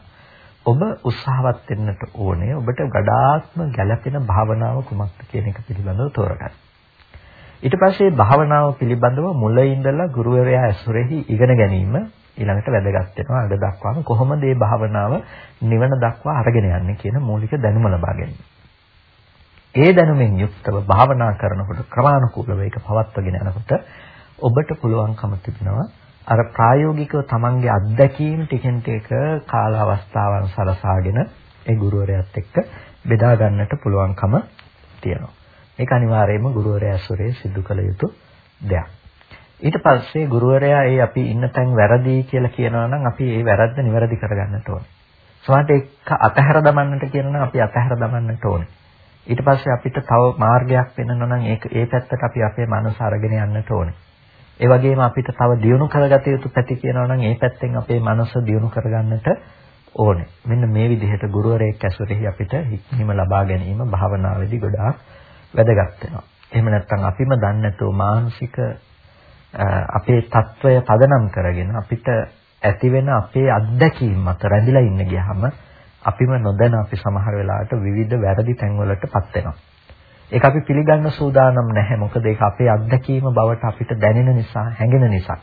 ඔබ උත්සාහවත් වෙන්නට ඕනේ ඔබට වඩාත්ම ගැළපෙන භාවනාව කුමක්ද කියන එක පිළිබඳව තෝරගන්න. ඊට පස්සේ භාවනාව පිළිබඳව මුල ඉඳලා ගුරුවරයා ඇසුරෙහි ඉගෙන ගැනීම ඊළඟට වැදගත් වෙනවා අද දක්වාම කොහොමද මේ භාවනාව නිවන දක්වා අරගෙන යන්නේ කියන මූලික දැනුම ලබා ගැනීම. ඒ දැනුමින් යුක්තව භාවනා කරනකොට ක්‍රමානුකූලව ඒක පවත්වාගෙන යනකොට ඔබට පුළුවන්කම තිබෙනවා අර ප්‍රායෝගිකව තමන්ගේ අත්දැකීම් ටිකෙන් ටික කාල අවස්ථාවන් සලසාගෙන ඒ ගුරුවරයාත් එක්ක බෙදා ගන්නට පුළුවන්කම තියෙනවා. ඒක අනිවාර්යයෙන්ම ගුරුවරයා ඇසුරේ සිදු කළ යුතු දෙයක්. ඊට පස්සේ ගුරුවරයා ඒ අපි ඉන්න තැන් වැරදි කියලා කියනවා නම් අපි ඒ වැරද්ද නිවැරදි කරගන්නට ඕනේ. සමහරට ඒක අතහැර දමන්නට කියනවා නම් අපි අතහැර දමන්නට ඕනේ. ඊට පස්සේ අපිට තව මාර්ගයක් වෙනනවා නම් ඒක ඒ පැත්තට අපි අපේ මනස අරගෙන යන්නට ඕනේ. ඒ වගේම අපිට තව දියුණු කරගත යුතු පැති කියනවා නම් ඒ පැත්තෙන් අපේ මනස දියුණු කරගන්නට ඕනේ. මෙන්න මේ විදිහට ගුරුවරයෙක් ඇසුරෙහි අපිට හික්මීම ලබා ගැනීම භාවනාවේදී ගොඩාක් වැදගත් වෙනවා. එහෙම නැත්නම් අපිම දන්නේ නැතුව මානසික අපේ తত্ত্বය පදනම් කරගෙන අපිට ඇති වෙන අපේ අත්දැකීම් මත රැඳිලා ඉන්න ගියාම අපිම නොදැන අපි සමහර වෙලාවට විවිධ වැරදි තැන්වලටපත් වෙනවා. ඒක අපි පිළිගන්න සූදානම් නැහැ. මොකද ඒක අපේ අත්දැකීම බවට අපිට දැනෙන නිසා, හැඟෙන නිසා.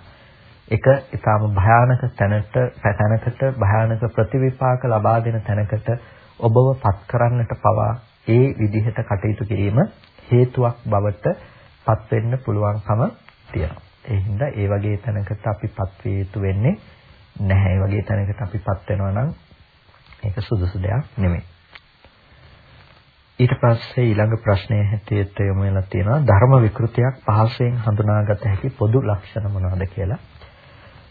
ඒක ඊටාම භයානක තැනට තැනකට භයානක ප්‍රතිවිපාක ලබා දෙන තැනකට ඔබව පත් කරන්නට පවා ඒ විදිහට කටයුතු කිරීම හේතුවක් බවට පත් වෙන්න පුළුවන්කම තියෙනවා. ඒ හින්දා ඒ වගේ තැනකට අපිපත් විය යුතු වෙන්නේ නැහැ. ඒ වගේ තැනකට අපිපත් වෙනවා නම් ඒක සුදුසු දෙයක් නෙමෙයි. ඊට පස්සේ ඊළඟ ප්‍රශ්නය හැටියට යොමු වෙලා තියෙනවා ධර්ම විකෘතියක් පහසෙන් හඳුනාගත හැකි පොදු ලක්ෂණ මොනවාද කියලා.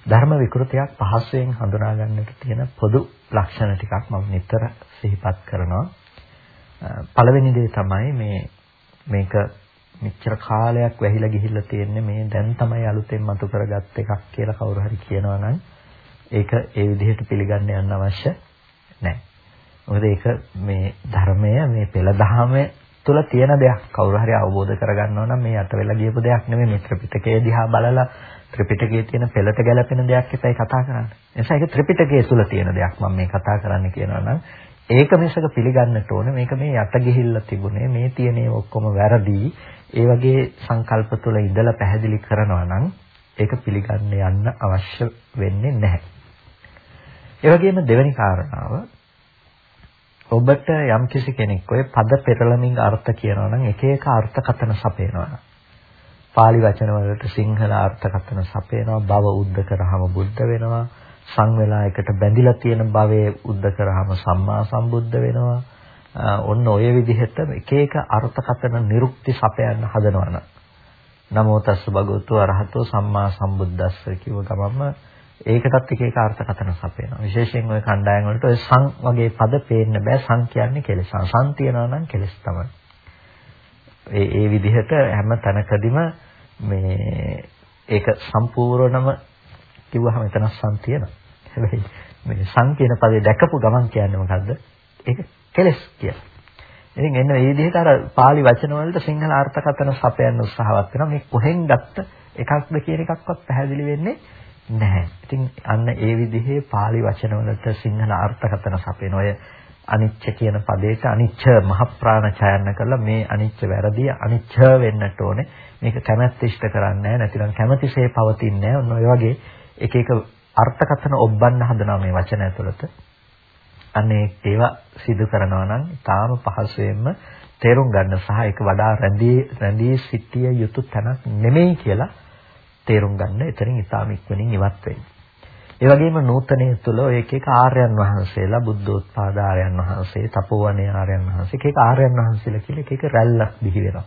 ධර්ම විකෘතියක් පහසෙන් හඳුනා ගන්නට තියෙන පොදු ලක්ෂණ ටිකක් මම නිතර සිහිපත් කරනවා. පළවෙනි දේ තමයි මේ මේක මෙච්චර කාලයක් වැහිලා ගිහිල්ලා තියෙන්නේ මේ දැන් තමයි අලුතෙන් මතු කරගත් එකක් කියලා කවුරු හරි කියනවා නම් ඒක ඒ විදිහට පිළිගන්න යන්න අවශ්‍ය නැහැ. මොකද ඒක මේ ධර්මය මේ පෙළ දහම තුළ තියෙන දෙයක්. කවුරු හරි අවබෝධ කරගන්නවා නම් මේ යට වෙලා ගියපු දෙයක් නෙමෙයි මේ ත්‍රිපිටකය දිහා බලලා ත්‍රිපිටකයේ තියෙන පෙළට ගැලපෙන දෙයක් එකයි කතා කරන්නේ. එනිසා ඒක ත්‍රිපිටකයේ තුල තියෙන දෙයක් මම මේ කතා කරන්න කියනවා නම් ඒක මිසක පිළිගන්නට ඕනේ මේක මේ යට ගිහිල්ලා තිබුණේ මේ තියෙන ඔක්කොම වැරදි. ඒ වගේ සංකල්ප තුල ඉඳලා පැහැදිලි කරනවා නම් ඒක පිළිගන්න යන්න අවශ්‍ය වෙන්නේ නැහැ. ඒ වගේම දෙවෙනි කාරණාව ඔබට යම්කිසි කෙනෙක් ඔය පද පෙරළමින් අර්ථ කියනවා නම් එක එක අර්ථකථන සපයනවා. pāli වචන වලට සිංහල අර්ථකථන සපයනවා භව උද්ද කරාම බුද්ධ වෙනවා සං වෙලා එකට බැඳිලා තියෙන භවයේ උද්ද කරාම සම්මා සම්බුද්ධ වෙනවා ඔන්න ඔය විදිහට එක එක අර්ථකථන නිරුක්ති සපයන්න හදනවනම් නමෝ තස්ස භගවතු අරහතෝ සම්මා සම්බුද්දස්ස කිව්ව ගමන්ම ඒකටත් එක එක අර්ථකථන සපයනවා විශේෂයෙන් ওই කණ්ඩායම් වලට ඔය සං වගේ පද පේන්න බෑ සං කියන්නේ කෙලෙස සං තියනවා නම් කෙලෙස් තමයි ඒ ඒ විදිහට හැම තැනකදීම මේ ඒක සම්පූර්ණම කිව්වහම එතන සම් තියෙනවා. හැබැයි මේ සං කියන පදේ දැකපු ගමන් කියන්නේ මොකද්ද? ඒක කෙලස් කියලා. ඉතින් එන්න මේ විදිහට අර pāli වචන වලට සිංහල අර්ථකථන සපයන්න උත්සාහවත් වෙනවා. මේ කොහෙන් ගත්ත එකක්ද කියන එකක්වත් පැහැදිලි වෙන්නේ නැහැ. ඉතින් අන්න ඒ විදිහේ pāli වචන වලට සිංහල අර්ථකථන සපයන ඔය අනිච්ච කියන පදේට අනිච්ච මහ ප්‍රාණ ඡයන්න කරලා මේ අනිච්ච වැරදි අනිච්ච වෙන්නට ඕනේ. මේක කැමැත්ත ඉෂ්ට කරන්නේ නැහැ නැතිනම් කැමැතිසේ පවතින්නේ නැහැ. ඔන්න ඔය වගේ එක එක අර්ථකථන ඔබන්න හදනවා මේ වචන ඇතුළත. අනේ ඒවා සිදු කරනවා නම් තාම පහසුවෙන්ම තේරුම් ගන්න සහ ඒක වඩා රැඳී රැඳී සිටිය යුතු තැනක් නෙමෙයි කියලා තේරුම් ගන්න එතනින් ඉතාම ඉක්මනින් ඉවත් වෙන්නේ ඒ වගේම නූතනයේ තුල ඔය එක එක ආර්යයන් වහන්සේලා බුද්ධෝත්පාද ආර්යයන් වහන්සේ, තපෝවනේ ආර්යයන් වහන්සේ, එක එක ආර්යයන් වහන්සේලා කියලා එක එක රැල්ලක් බිහි වෙනවා.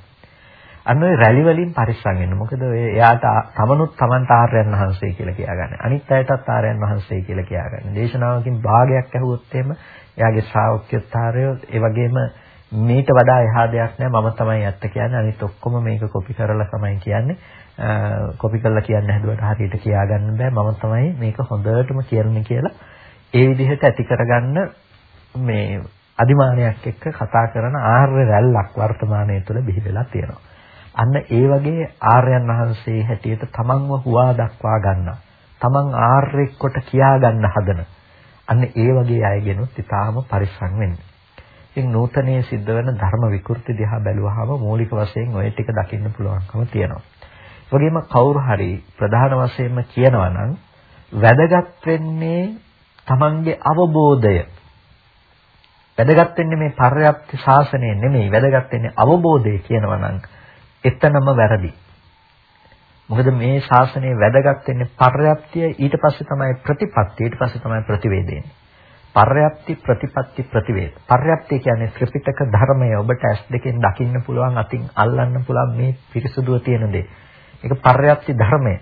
අන්න ඔය රැලි වලින් පරිස්සම් වෙන්න. මොකද ඔය එයාට තමනුත් තමන්ට ආර්යයන් වහන්සේ කියලා කියාගන්න. අනිත් අයටත් ආර්යයන් වහන්සේ කියලා කියාගන්න. දේශනාවකින් භාගයක් ඇහුවොත් එහෙම එයාගේ ශ්‍රාවකයෝත්තරයෝ ඒ වගේම මේට වඩා එහා දෙයක් නෑ මම තමයි ඇත්ත කියන්නේ අනිත් ඔක්කොම මේක කොපි කරලා තමයි කියන්නේ කොපි කරලා කියන්න හැදුවට හරියට කියාගන්න බෑ මම තමයි මේක හොඳටම කියන්නේ කියලා ඒ විදිහට ඇති කරගන්න මේ අදිමානයක් එක්ක කතා කරන ආර්ය රැල්ලක් වර්තමානයේ තුල බිහි වෙලා තියෙනවා. අන්න ඒ වගේ ආර්යයන් වහන්සේ හැටියට තමන්ව හුවා දක්වා ගන්න. තමන් ආර්යෙක් කොට කියා ගන්න හදන. අන්න ඒ වගේ අයගෙනුත් ඊටාම පරිස්සම් වෙන්න. ඉතින් නූතනයේ සිද්ධ වෙන ධර්ම විකෘති දිහා බැලුවහම මූලික වශයෙන් ওই ටික දකින්න පුළුවන්කම තියෙනවා. ඒ වගේම කවුරු හරි ප්‍රධාන වශයෙන්ම කියනවා නම් වැදගත් වෙන්නේ Tamange අවබෝධය. වැදගත් වෙන්නේ මේ පර්යාප්ති ශාසනය නෙමෙයි වැදගත් වෙන්නේ අවබෝධය කියනවා නම් එතනම වැරදි. මොකද මේ ශාසනය වැදගත් වෙන්නේ පර්යාප්තිය ඊට පස්සේ තමයි ප්‍රතිපත්තිය ඊට පස්සේ තමයි ප්‍රතිවේදය. පර්යාප්ති ප්‍රතිපත්ති ප්‍රතිවේද. පර්යාප්තිය කියන්නේ ත්‍රිපිටක ධර්මය ඔබට ඇස් දෙකෙන් දකින්න පුළුවන් අතින් අල්ලන්න පුළුවන් මේ පිරිසුදුව තියෙන දේ. ඒක පර්යාප්ති ධර්මය.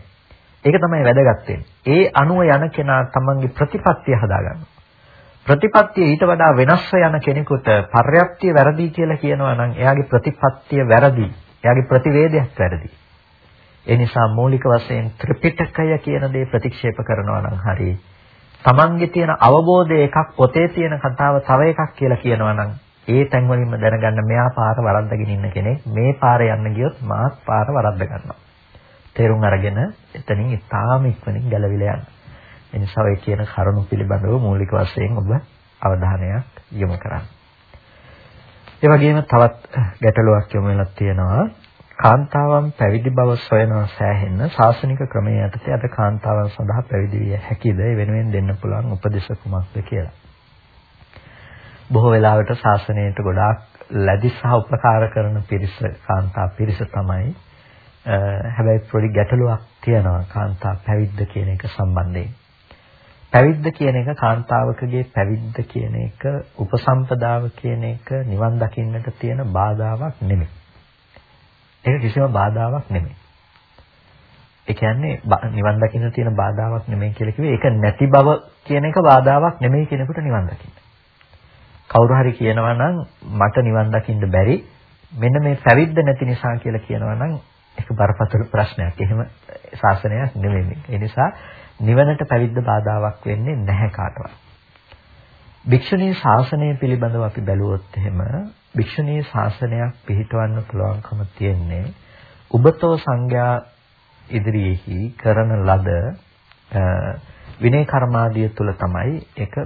ඒක තමයි වැදගත් ඒ අනුව යන කෙනා තමන්ගේ ප්‍රතිපත්තිය හදාගන්නවා. ප්‍රතිපත්තිය ඊට වඩා වෙනස්ව යන කෙනෙකුට පර්යාප්තිය වැරදි කියලා කියනවා නම් එයාගේ ප්‍රතිපත්තිය වැරදි. එයාගේ ප්‍රතිවේදයක් වැරදි. ඒ නිසා මූලික වශයෙන් ත්‍රිපිටකය කියන දේ ප්‍රතික්ෂේප කරනවා නම් හරි. Tamange තියෙන අවබෝධය එකක් පොතේ තියෙන කතාව තව එකක් කියලා කියනවා නම් ඒ තැන් වලින්ම දැනගන්න මෙයා පාර වරද්දගෙන ඉන්න කෙනෙක් මේ පාර යන්න ගියොත් මාත් පාර වරද්ද ගන්නවා. තේරුම් අරගෙන එතනින් ඉතාම ඉක්මනින් ගැලවිලා යන්න. ඒ නිසා ඔය කියන කරුණු පිළිබඳව මූලික වශයෙන් ඔබ අවධානයක් යොමු කරන්න. ඒ වගේම තවත් ගැටලුවක් යොමු වෙලා තියෙනවා කාන්තාවන් පැවිදි බව සොයනවා සෑහෙන්න ශාසනික ක්‍රමයේ යටතේ අද කාන්තාවන් සඳහා පැවිදි විය හැකිද ඒ වෙනුවෙන් දෙන්න පුළුවන් උපදේශ කුමක්ද කියලා. බොහෝ වෙලාවට ශාසනයට ගොඩාක් ලැබි සහ උපකාර කරන පිරිස කාන්තා පිරිස තමයි. හැබැයි පොඩි ගැටලුවක් තියෙනවා කාන්තා පැවිද්ද කියන එක සම්බන්ධයෙන්. පැවිද්ද කියන එක කාන්තාවකගේ පැවිද්ද කියන එක උපසම්පදාව කියන එක නිවන් දකින්නට තියෙන බාධාවක් නෙමෙයි. ඒක කිසිම බාධාවක් නෙමෙයි. ඒ කියන්නේ නිවන් දකින්න තියෙන බාධාවක් නෙමෙයි කියලා කිව්වේ ඒක නැති බව කියන එක බාධාවක් නෙමෙයි කෙනෙකුට නිවන් දකින්න. කවුරු හරි කියනවා නම් මට නිවන් දකින්න බැරි මෙන්න මේ පැවිද්ද නැති නිසා කියලා කියනවා නම් ඒක බරපතල ප්‍රශ්නයක්. එහෙම ශාසනයක් නෙමෙයි. ඒ නිසා නිවනට පැවිද්ද බාධාවක් වෙන්නේ නැහැ කාටවත්. භික්ෂුණී ශාසනය පිළිබඳව අපි බැලුවොත් එහෙම භික්ෂුණී ශාසනයක් පිහිටවන්න පුළුවන්කම තියෙන්නේ උබතෝ සංඝයා ඉදිරියේහි කරන ලද විනය කර්මාදිය තුළ තමයි ඒක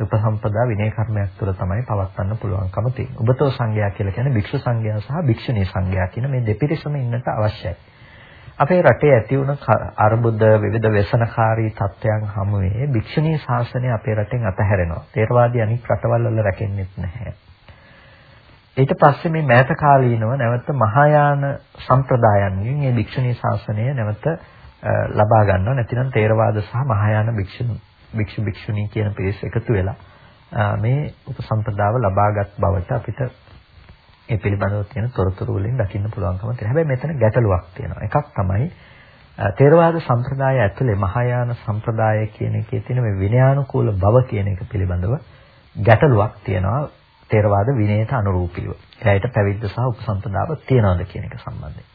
උපසම්පදා විනය කර්මයක් තුළ තමයි පවත්වන්න පුළුවන්කම තියෙන්නේ. උබතෝ සංඝයා කියලා කියන්නේ භික්ෂු සංඝයා සහ භික්ෂුණී සංඝයා කියන මේ දෙපිරිසම ඉන්නට අවශ්‍යයි. අපේ රටේ ඇති වුණ අර්බුද විවිධ ව්‍යසනකාරී තත්ත්වයන් හැමුවේ භික්ෂුණී ශාසනය අපේ රටෙන් අතහැරෙනවා. තේරවාදී අනික් රටවල් වල රැකෙන්නේ නැහැ. ඊට පස්සේ මේ මෑත කාලීනව නැවත මහායාන සම්ප්‍රදායන්ගෙන් මේ භික්ෂුණී ශාසනය නැවත ලබා ගන්නවා නැතිනම් තේරවාද සහ මහායාන භික්ෂු භික්ෂු භික්ෂුණී කියන පිරිස එකතු වෙලා මේ උපසම්පදාව ලබාගත් බවට අපිට ඒ පිළිබඳව තියෙන තොරතුරු වලින් දකින්න පුළුවන්කම තියෙනවා. හැබැයි මෙතන ගැටලුවක් තියෙනවා. එකක් තමයි තේරවාද සම්ප්‍රදාය ඇතුලේ මහායාන සම්ප්‍රදාය කියන එකේ තියෙන මේ විනයානුකූල බව කියන එක පිළිබඳව ගැටලුවක් තියෙනවා. තේරවාද විනයට අනුරූපීව. එයාට පැවිද්ද සහ උපසම්පදාව තියනවාද කියන එක සම්බන්ධයෙන්.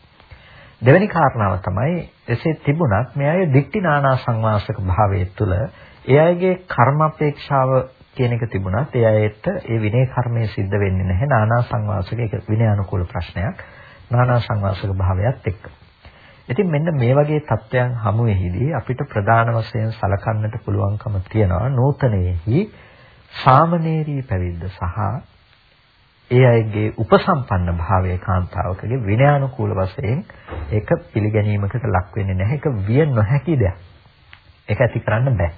දෙවෙනි කාරණාව තමයි එසේ තිබුණත් මේ අය දික්ටි නානා සංවාසක භාවයේ තුල ඒ අයගේ කර්ම අපේක්ෂාව කියන එක තිබුණත් ඒ අයට ඒ විනය කර්මයේ සිද්ධ වෙන්නේ නැහැ නානා සංවාසක ඒක විනය අනුකූල ප්‍රශ්නයක් නානා සංවාසක භාවයත් එක්ක. ඉතින් මෙන්න මේ වගේ தත්වයන් හමු වෙහිදී අපිට ප්‍රධාන වශයෙන් සලකන්නට පුළුවන්කම තියනවා නූතනයේහි සාමනීරී පැවිද්ද සහ ඒ අයගේ උපසම්පන්න භාවයේ කාන්තාවකගේ විනයානුකූල වශයෙන් ඒක පිළිගැනීමකට ලක් වෙන්නේ නැහැ. ඒක විය නොහැකි දෙයක්. ඒක ඇති කරන්න බෑ.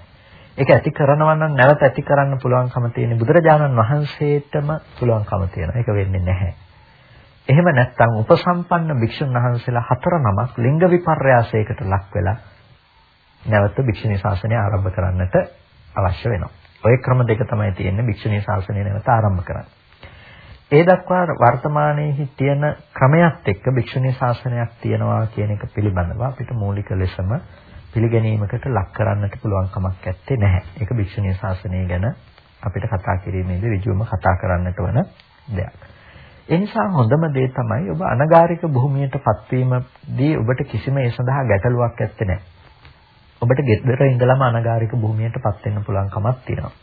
ඒක ඇති කරනවා නම් නැවත ඇති කරන්න පුළුවන්කම තියෙන බුදුරජාණන් වහන්සේටම පුළුවන්කම තියෙනවා. ඒක වෙන්නේ නැහැ. එහෙම නැත්නම් උපසම්පන්න භික්ෂුන් වහන්සේලා හතර නමක් ලිංග විපර්යාසයකට ලක් වෙලා නැවත භික්ෂුණී ශාසනය ආරම්භ කරන්නට අවශ්‍ය වෙනවා. ওই ක්‍රම දෙක තමයි තියෙන්නේ භික්ෂුණී ශාසනය නැවත ආරම්භ කරන්නේ. ඒ දක්වා වර්තමානයේ තියෙන ක්‍රමයක් එක්ක භික්ෂුණී ශාසනයක් තියෙනවා කියන එක පිළිබඳව අපිට මූලික ලෙසම පිළිගැනීමකට ලක් කරන්නට පුළුවන් කමක් නැත්තේ නැහැ. ඒක භික්ෂුණී ශාසනය ගැන අපිට කතා කිරීමේදී ඍජුවම කතා කරන්නට වන දෙයක්. ඒ නිසා හොඳම දේ තමයි ඔබ අනගාരിക භූමියට පත්වීමදී ඔබට කිසිම ඒ සඳහා ගැටලුවක් නැත්තේ නැහැ. ඔබට ගෙදර ඉඳලම අනගාരിക භූමියටපත් වෙන්න පුළුවන් කමක් තියෙනවා.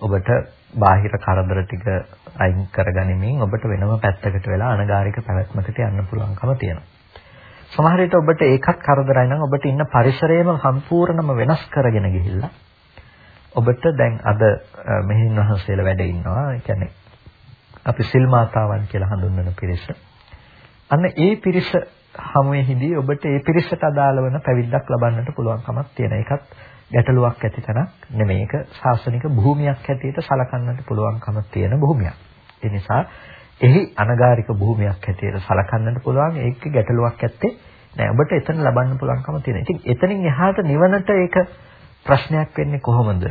ඔබට බාහිර කරදර ටික අයින් කරගනිමින් ඔබට වෙනම පැත්තකට වෙලා අනගාരിക පැවැත්මකට යන්න පුළුවන්කම තියෙනවා. සමහර විට ඔබට ඒකත් කරදරයි නම් ඔබට ඉන්න පරිසරයම සම්පූර්ණයෙන්ම වෙනස් කරගෙන ගිහිල්ලා ඔබට දැන් අද මෙහෙන් වහන්සේලා වැඩ ඉන්නවා. ඒ කියන්නේ අපි සිල් මාතාවන් කියලා හඳුන්වන පිරිස. අන්න ඒ පිරිස හමුවේදී ඔබට ඒ පිරිසට අදාළ වන පැවිද්දක් ලබන්නට පුළුවන්කමක් තියෙන. ඒකත් ගැටලුවක් ඇති තැනක් නෙමෙයි. ඒක ශාසනික භූමියක් හැටියට සලකන්නට පුළුවන්කම තියෙන භූමියක්. ඒ නිසා එහි අනගාരിക භූමියක් හැටියට සලකන්නට පුළුවන්. ඒක ගැටලුවක් ඇත්තේ නෑ. ඔබට එතන ලබන්න පුළුවන්කම තියෙන. ඉතින් එතනින් එහාට නිවනට ඒක ප්‍රශ්නයක් වෙන්නේ කොහොමද?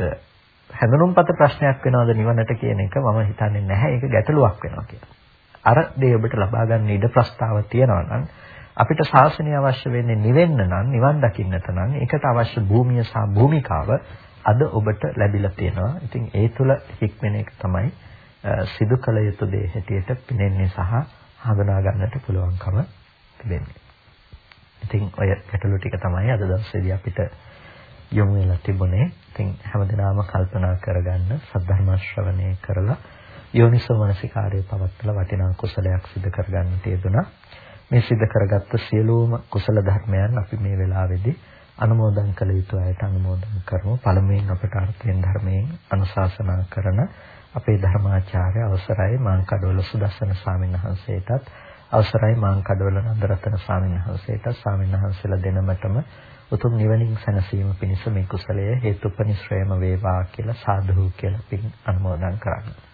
හැඳුනුම්පත ප්‍රශ්නයක් වෙනවද නිවනට කියන එක මම හිතන්නේ නැහැ. ඒක ගැටලුවක් වෙනවා කියලා. අර දේ ඔබට ලබා ගන්න ඉඩ ප්‍රස්තාව තියෙනවා නම් අපිට ශාසනය අවශ්‍ය වෙන්නේ නිවෙන්න නම් නිවන් දකින්නට නම් ඒකට අවශ්‍ය භූමිය සහ භූමිකාව අද ඔබට ලැබිලා තියෙනවා. ඉතින් ඒ තුල හික්මෙන එක තමයි සිදු කළ යුතු දේ හැටියට පිනෙන්නේ සහ හඳුනා ගන්නට පුළුවන්කම තිබෙන්නේ. ඉතින් ඔය ගැටලු ටික තමයි අද දවසේදී අපිට යොමු වෙලා තිබුණේ. ඉතින් හැමදෙනාම කල්පනා කරගන්න සද්ධර්ම ශ්‍රවණය කරලා යෝනිසෝ මනසිකාර්යය පවත්වලා වටිනා කුසලයක් සිදු කරගන්න තියදුනා. මේ සිදු කරගත්ත සියලුම කුසල ධර්මයන් අපි මේ වෙලාවේදී අනුමෝදන් කළ යුතු අයට අනුමෝදන් කරමු. පළමුවෙන් අපට අර්ථයෙන් ධර්මයෙන් අනුශාසනා කරන අපේ ධර්මාචාර්ය අවසරයි මාංකඩවල සුදස්සන ස්වාමීන් වහන්සේටත් අවසරයි මාංකඩවල නන්දරතන ස්වාමීන් වහන්සේටත් ස්වාමීන් වහන්සේලා දෙනමතම උතුම් නිවනින් සැනසීම පිණිස මේ කුසලය හේතුපනිශ්‍රයම වේවා කියලා සාදු කියලා පින් අනුමෝදන් කරන්නේ